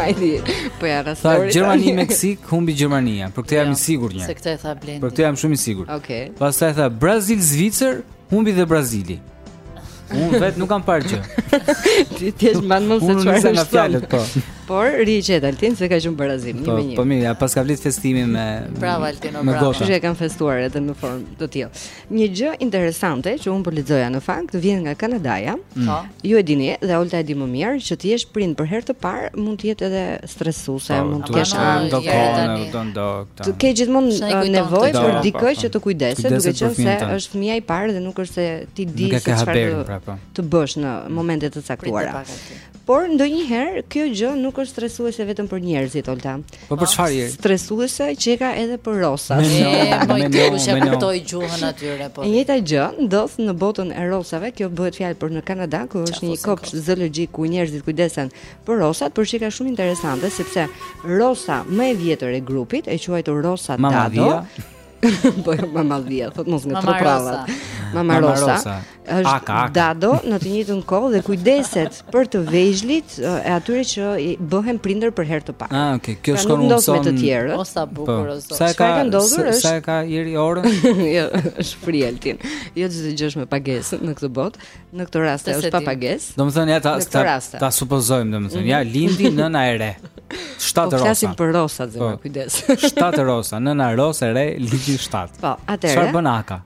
Hajde. Po ja ra Sa Gjermani Meksik humbi Gjermania. Për këtë jam i jo, sigurt një. Se këtë e tha Blendi. Për këtë jam shumë i sigurt. Okej. Okay. Pastaj tha Brazil Zvicër humbi dhe Brazili. Unë vetë nuk kam parë gjë. Ti ti je mban më se çfarë. Unë nuk fjalët po. Por riqet Altin se ka qenë barazim, një po, me një. Po mirë, ja paska vlejt festimi me Bravo Altin, bravo. Ju e kanë festuar edhe në formë të tillë. Një gjë interesante që unë po lexoja në fakt vjen nga Kanadaja. Mm. Po. Ju e dini dhe Olta e di më mirë që të jesh prind për herë të parë mund të jetë edhe stresuese, po, mund të kesh ankthe të tjera. Ti ke gjithmonë uh, nevojë për po, dikë që të kujdeset, duke qenë se është fëmija i parë dhe nuk është se ti di se çfarë pra, po. të bësh në momente të caktuara. Por ndonjëherë kjo gjë nuk është stresuese vetëm për njerëzit Olta. Po për çfarë je? Stresuese qenka edhe për rosat. Mendo, po mendo, mendo. Kuptoi gjuhën e tyre po. E njëjta gjë ndodh në botën e rosave, kjo bëhet fjalë për në Kanada, ku është një kopsh zoologjik ku njerëzit kujdesen për rosat, por qenka shumë interesante sepse rosa më e vjetër e grupit, e quajtur Rosa Dado, Po mama mia, thotë mos ngatërro përrallat. Mama Rosa. Është dado në të njëjtën kohë dhe kujdeset për të vegjlit e atyre që bëhen prindër për herë të parë. Ah, okay. Kjo pra, shkon në zonë të tjerë. Po sa bukur o zot. Ça ka ndodhur është? Sa e ka, e merr orën? Jo, është free Altin. Jo çdo gjë është me pagesë në këtë botë. Në këtë rast është pa pagesë. Domethënë ja ta ta, ta supozojmë domethënë, mm -hmm. ja mhm. lindi nëna e re. Shtatë po rosa. Po flasim për rosa zemra, po. kujdes. Shtatë rosa, nëna rosa e re, lindi shtatë. Po, atëherë. Çfarë bën Aka?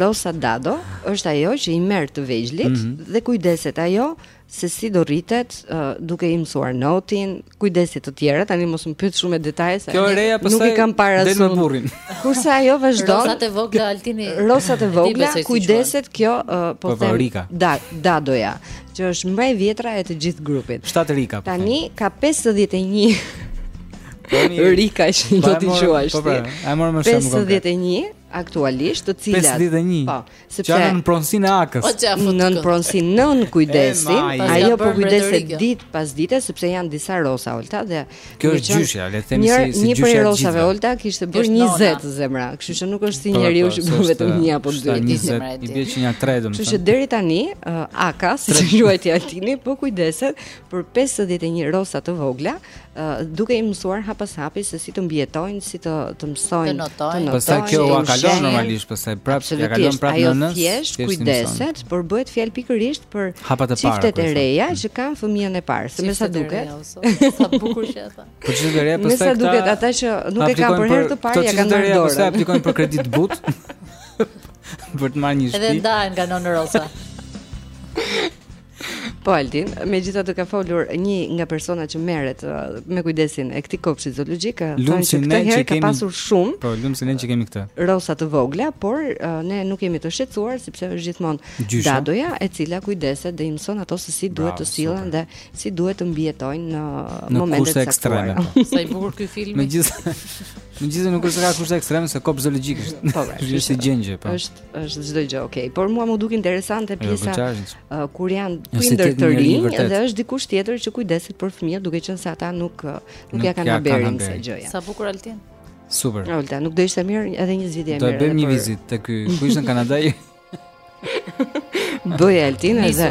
rosa Dado është ajo që i merr të vegjlit mm -hmm. dhe kujdeset ajo se si do rritet uh, duke i mësuar notin, kujdese të tjera, tani mos më pyet shumë detaje se Kjo reja, nuk i kam parë as unë. Del me burrin. Kurse ajo vazhdon Rosat e vogla Altini. Rosat e vogla kujdeset kjo uh, po, po, po them rika. da dadoja, që është më e vjetra e të gjithë grupit. Shtatë rika. Po tani ka 51 rika që do t'i quash. Po, po, e morëm më shumë. 51 aktualisht të cilat 51. Po. sepse janë në pronësinë e Akës. Nën pronësinë, nën kujdesin, ajo po kujdeset ditë pas dite sepse janë disa rosa Olta dhe kjo është gjyshja, le të themi si si gjyshja. Një prej rosave Olta kishte bërë 20 zemra, kështu që nuk është si po, njeriu po, që bën vetëm një apo dy ditë zemra. I bie që janë tre domethënë. Kështu që deri tani uh, Aka, si e quajti Altini, po kujdeset për 51 rosa të vogla duke i mësuar hap pas hapi se si të mbijetojnë, si të të mësojnë, të notojnë. Pastaj kjo ua kalon normalisht, pastaj prapë ia kalon prapë nënës. Thjesht kujdeset, por bëhet fjalë pikërisht për çiftet e reja që kanë fëmijën e parë, se me sa duket. Sa bukur që e tha. Po çiftet e reja pastaj. Me sa duket ata që nuk e kanë për herë të parë, ia kanë dorë. Do të aplikojnë për kredi të butë. Për të marrë një shtëpi. Edhe ndahen nga nënë Rosa. Po Altin, megjithatë ka folur një nga personat që merret uh, me kujdesin e këtij kopshti zoologjik, uh, thonë që këtë herë ka pasur shumë. Po, lumë si ne që kemi këtë. Uh, rosa të vogla, por uh, ne nuk jemi të shqetësuar, sepse është gjithmonë dadoja e cila kujdeset dhe i mëson ato se si duhet të sillen dhe si duhet të mbijetojnë në, në momente të caktuara. Në kushte ekstreme. Po. Sa i bukur ky filmi. Me gjithë... Në gjithë nuk është ka kushte ekstreme se kopsht zoologjik është. Po, është i gjengje, po. Është është çdo gjë okay, por mua m'u duk interesante po pjesa uh, kur janë prindër të rinj dhe është dikush tjetër që kujdeset për fëmijët duke qenë se ata nuk nuk, nuk ia kanë haberin kësaj gjëje. Sa bukur Altin. Super. Olta, nuk do ishte mirë edhe një zgjidhje e mirë. Do bëjmë një vizitë te ky, ku ishte në Kanada? Bëj Altin edhe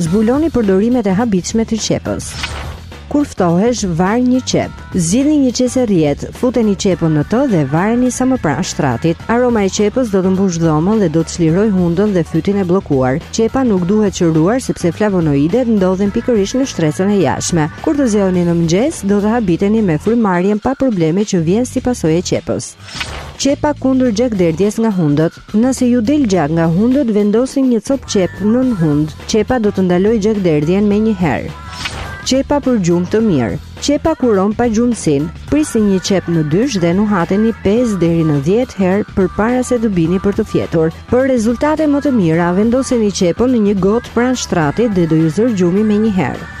Zbuloni përdorimet e habitshme të qepës. Kur ftohesh, var një qepë. Zgjidhni një qese rrjetë, futeni qepën në të dhe vareni sa më pranë shtratit. Aroma e qepës do të mbushë dhomën dhe do të çlirojë hundën dhe fytin e bllokuar. Qepa nuk duhet qëruar sepse flavonoidet ndodhen pikërisht në shtresën e jashtme. Kur të zgjoheni në mëngjes, do të habiteni me frymëmarrjen pa probleme që vjen si pasojë e qepës. Qepa kundër gjakderdhjes nga hundët. Nëse ju del gjak nga hundët, vendosni një copë qepë nën hundë. Qepa do të ndalojë gjakderdhjen menjëherë. Qepa për gjumë të mirë. Qepa kuron pagjumësinë. Prisni një qepë në dysh dhe nuhateni 5 deri në 10 herë përpara se të bini për të fjetur. Për rezultate më të mira, vendoseni qepën në një gotë pranë shtratit dhe do ju zërë gjumi menjëherë.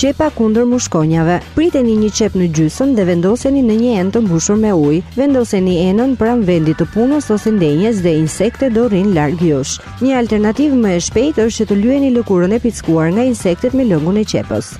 Qepa kundër mushkonjave. Priteni një qepë në gjysmë dhe vendoseni në një enë të mbushur me ujë. Vendoseni enën pranë vendit të punës ose ndenjes dhe insektet do rrinë larg jush. Një alternativë më e shpejtë është që të lyeni lëkurën e pickuar nga insektet me lëngun e qepës.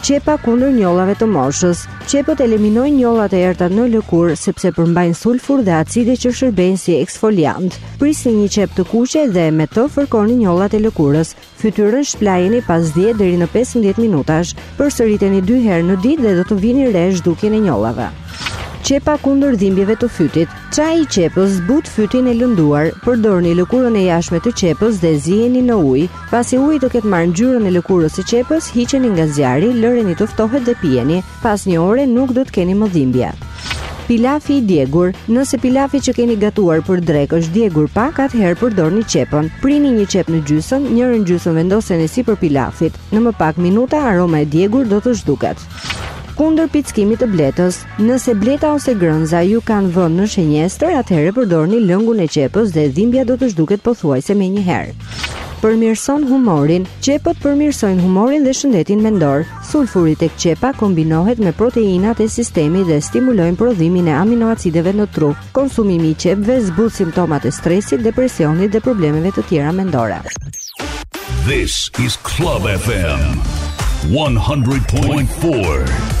Qepa kundër njollave të moshës. Qepët eliminojnë njollat e errëta në lëkurë sepse përmbajnë sulfur dhe acide që shërbejnë si eksfoliant. Prisni një qepë të kuqe dhe me të fërkoni njollat e lëkurës. Fytyrën shpëlajeni pas dhjetë deri në pesëmbëdhjetë minutash. Përsëriteni dy herë në ditë dhe do të vini re zhdukjen e njollave. Qepa kundër dhimbjeve të fytit. Çaji i qepës zbut fytin e lënduar. Përdorni lëkurën e jashtme të qepës dhe zieni në ujë. Pasi uji të ketë marrë ngjyrën e lëkurës së qepës, hiqeni nga zjarri, lëreni të ftohet dhe pijeni. Pas një ore nuk do të keni më dhimbje. Pilafi i djegur. Nëse pilafi që keni gatuar për drekë është djegur pak, atëherë përdorni qepën. Prini një qepë në gjysëm, njërën gjysëm vendoseni sipër pilafit. Në më pak minuta aroma e djegur do të zhduket. Kundër pickimit të bletës. Nëse bleta ose grenza ju kanë vënë në shenjestër, atëherë përdorni lëngun e qepës dhe dhimbja do të zhduket pothuajse menjëherë. Përmirëson humorin. Qepët përmirësojnë humorin dhe shëndetin mendor. Sulfuri tek qepa kombinohet me proteinat e sistemit dhe stimulojnë prodhimin e aminoacideve në tru. Konsumimi i qepëve zbut simptomat e stresit, depresionit dhe problemeve të tjera mendore. This is Club FM 100.4.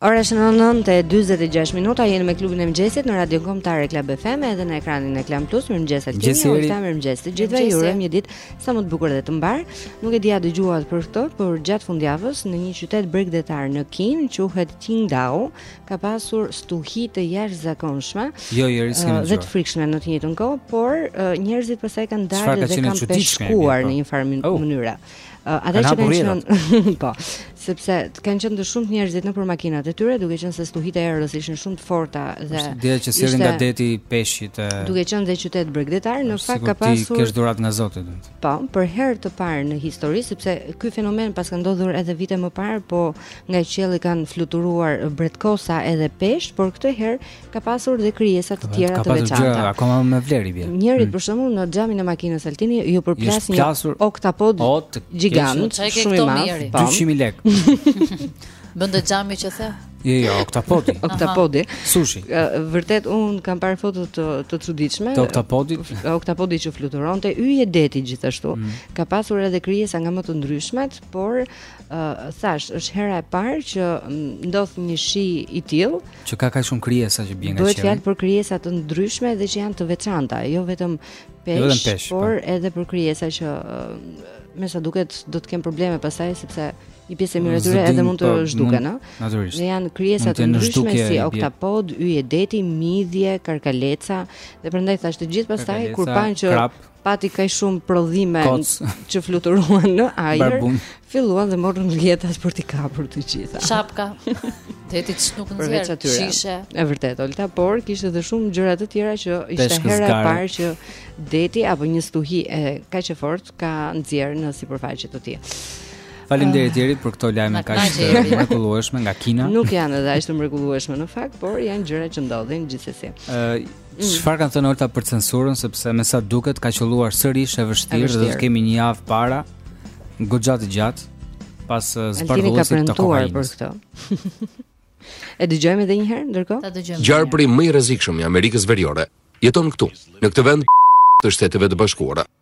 Ora shënon 9:46 minuta, jemi me klubin e mëngjesit në Radion Kombëtare Club FM edhe në ekranin e Klan Plus. Mirëmëngjes Altini, ju jam mirëmëngjes. Të gjithëve ju urojmë një ditë sa më të bukur dhe të mbarë. Nuk e di a dëgjuat për këtë, por gjatë fundjavës në një qytet bregdetar në Kinë, quhet Qingdao, ka pasur stuhi të jashtëzakonshme. Jo, jo, risi më. Dhe të frikshme në të njëjtën kohë, por njerëzit pastaj kanë dalë dhe kanë peshkuar në njëfarë oh. mënyre. Ata që kanë qenë po, sepse kanë qenë të shumtë njerëzit nëpër makinat e tyre, duke qenë se stuhitë e erës ishin shumë të forta dhe dhe që sillin nga deti peshqit e duke qenë dhe qytet bregdetar, në fakt ka pasur ti kesh dhuratë nga Zoti do të. Po, për herë të parë në histori, sepse ky fenomen paska ndodhur edhe vite më parë, po nga qielli kanë fluturuar bretkosa edhe peshq, por këtë herë Ka pasur dhe krijesa të tjera të veçanta. Ka pasur gjëra akoma me vlerë bie. Njëri mm. për shembull në xhamin e makinës Altini ju përplas një oktapod gjigant, shumë i madh, 200.000 lekë. Bën xhami që the? Jo, jo, oktapodi. Oktapodi. Sushi. Vërtet un kam parë foto të të çuditshme. Të oktapodit. Oktapodi që fluturonte, yje deti gjithashtu. Mm. Ka pasur edhe krijesa nga më të ndryshmet, por uh, thash, është hera e parë që ndodh një shi i tillë, që ka kaq shumë krijesa që bien nga qielli. Bëhet fjalë për krijesa të ndryshme dhe që janë të veçanta, jo vetëm peshq, jo vetëm peshq por pa. Po. edhe për krijesa që me sa duket do të kemi probleme pastaj sepse një pjesë e mirë e tyre edhe mund të po, zhduken, ëh. Natyrisht. Dhe janë krijesa të ndryshme si oktapod, yje deti, midhje, karkaleca dhe prandaj thashë të gjithë pastaj kur panë që pati kaq shumë prodhime që fluturuan në ajër, filluan dhe morën rrjetat për t'i kapur të gjitha. Shapka. Deti ç'nuk nxjerr. Shishe. E vërtetë, Olta, por kishte edhe shumë gjëra të tjera që ishte hera e parë që deti apo një stuhi kaq e fortë ka nxjerrë në sipërfaqe të tij. Faleminderit Jeri për këto lajme kaq të mrekullueshme nga Kina. Nuk janë edhe aq të mrekullueshme në fakt, por janë gjëra që ndodhin gjithsesi. Ë, Mm. Çfarë kanë thënë Olta për censurën sepse me sa duket ka qëlluar sërish e vështirë dhe do të kemi një javë para goxha të gjatë pas uh, zbardhjes së kokës. për këtë. e dëgjojmë edhe një herë ndërkohë? Ta dëgjojmë. Gjarpri më i rrezikshëm i Amerikës Veriore jeton këtu, në këtë vend të Shteteve të Bashkuara.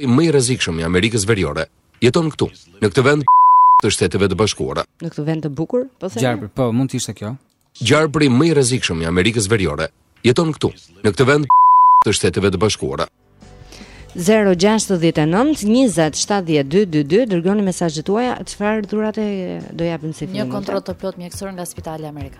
Gjarpri më i rrezikshëm i Amerikës Veriore jeton këtu, në këtë vend të Shteteve të Bashkuara. Në këtë vend të bukur, po thënë. Gjarpri, po, mund të ishte kjo. Gjarpri më i rrezikshëm i Amerikës Veriore jeton këtu, në këtë vend të Shteteve të Bashkuara. 0-6-19-27-12-22 Dërgoni mesazhet tuaja Çfarë dhurate do japim si çmim Një kontroll të plotë mjekësor nga spitali Amerikan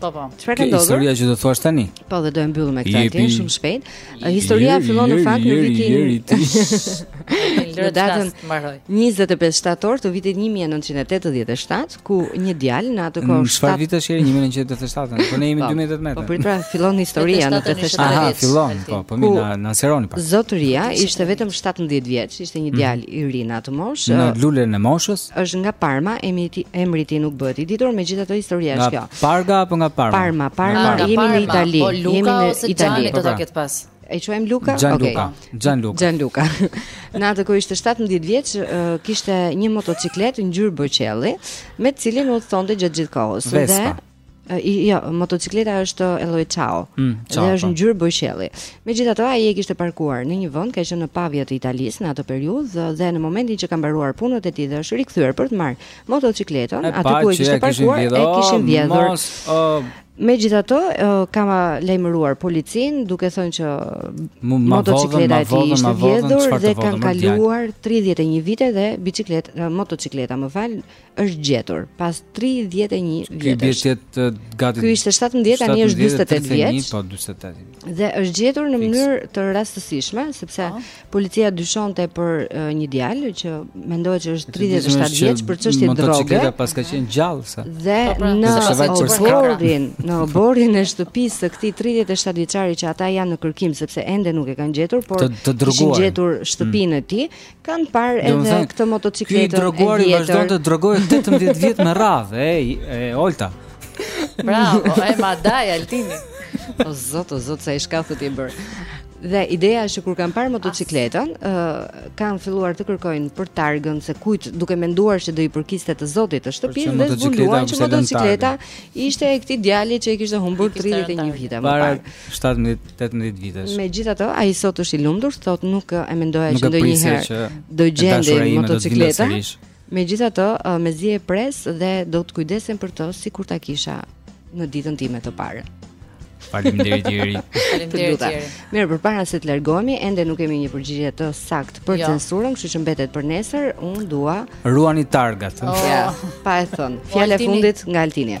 Po po. Çfarë ka ndodhur? Historia që do thuash tani. Po dhe do e mbyllim me këtë tani shumë shpejt. Historia fillon në fakt në vitin Në datën 25 shtator të vitit 1987, ku një djalë në atë kohë shtat. Çfarë viti është që jemi 1987? Po ne jemi 2018. Po, po prit pra fillon historia në 87. Aha, fillon. Po, po më na nanuris pak. Zotëria ishte vetëm 17 vjeç, ishte një djalë i ri në atë moshë. Në lulen e moshës. Është nga Parma, emri i tij, emri i tij nuk bëhet i ditur, megjithatë historia është kjo. Nga Parga apo nga Parma? Parma, Parma, nga jemi Parma. në Itali, po, Luka, jemi në ose Itali. Xhani do ta ketë pas. E quajmë Luka? Xhan okay. Luka. Xhan Luka. Xhan Luka. në atë kohë ishte 17 vjeç, kishte një motocikletë ngjyrë bojëqielli, me të cilin udhëtonte gjatë gjithë kohës. Vespa. Dhe Jo, motocikleta është e llojit Ciao. Mm, dhe është po. ngjyrë bojëqielli. Megjithatë, ai e kishte parkuar në një vend, ka qenë në Pavia të Italisë në atë periudhë dhe në momentin që ka mbaruar punët e tij dhe është rikthyer për të marrë motocikletën, aty ku e kishte parkuar, e kishin vjedhur. Megjithatë, ka lajmëruar policinë, duke thënë që motocikleta e tij ishte vjedhur dhe kanë kaluar 31 vite dhe biciklet, motocikleta më fal, është gjetur pas 31 vjetësh. Ky i bie të jetë gati. Ky ishte 17 tani është 48 vjeç. Po 48. Dhe është gjetur në mënyrë të rastësishme sepse oh. policia dyshonte për uh, një djalë që mendohet që është 37 vjeç për çështje droge. Motocikleta paska qenë gjallë sa. Dhe po, pra, në oborrin, në oborrin e shtëpisë së këtij 37 vjeçari që ata janë në kërkim sepse ende nuk e kanë gjetur, por të, e kishin gjetur shtëpinë mm. e tij, Kanë parë edhe Domethënë, këtë Ky i motocikletën e droguari vjetër. vazhdon të drogohet 18 vjet me radhë, e, e Olta. Bravo, e madhe Altini. O zot, o zot, sa i shkathët je bërë. Dhe ideja është që kur kanë parë motocikletën, ëë kanë filluar të kërkojnë për targën se kujt, duke menduar që do i përkiste të zotit të shtëpisë Përse dhe motocikleta zbuluan që pse lënë motocikleta ishte e këtij djali që e kishte humbur I kishte rënë 31 targën. vite më Para parë. 17 18 vitesh. Megjithatë, ai sot është i lumtur, thotë nuk e mendoja që ndonjëherë do gjendej motocikleta. Megjithatë, mezi e pres dhe do të kujdesem për të sikur ta kisha në ditën time të parë. Faleminderit Jeri. Faleminderit Jeri. Mirë, përpara se të largohemi, ende nuk kemi një përgjigje të saktë për jo. censurën, kështu që mbetet për nesër, unë dua ruani targat. Oh. Ja, pa e thënë po. Fjala e fundit nga Altini.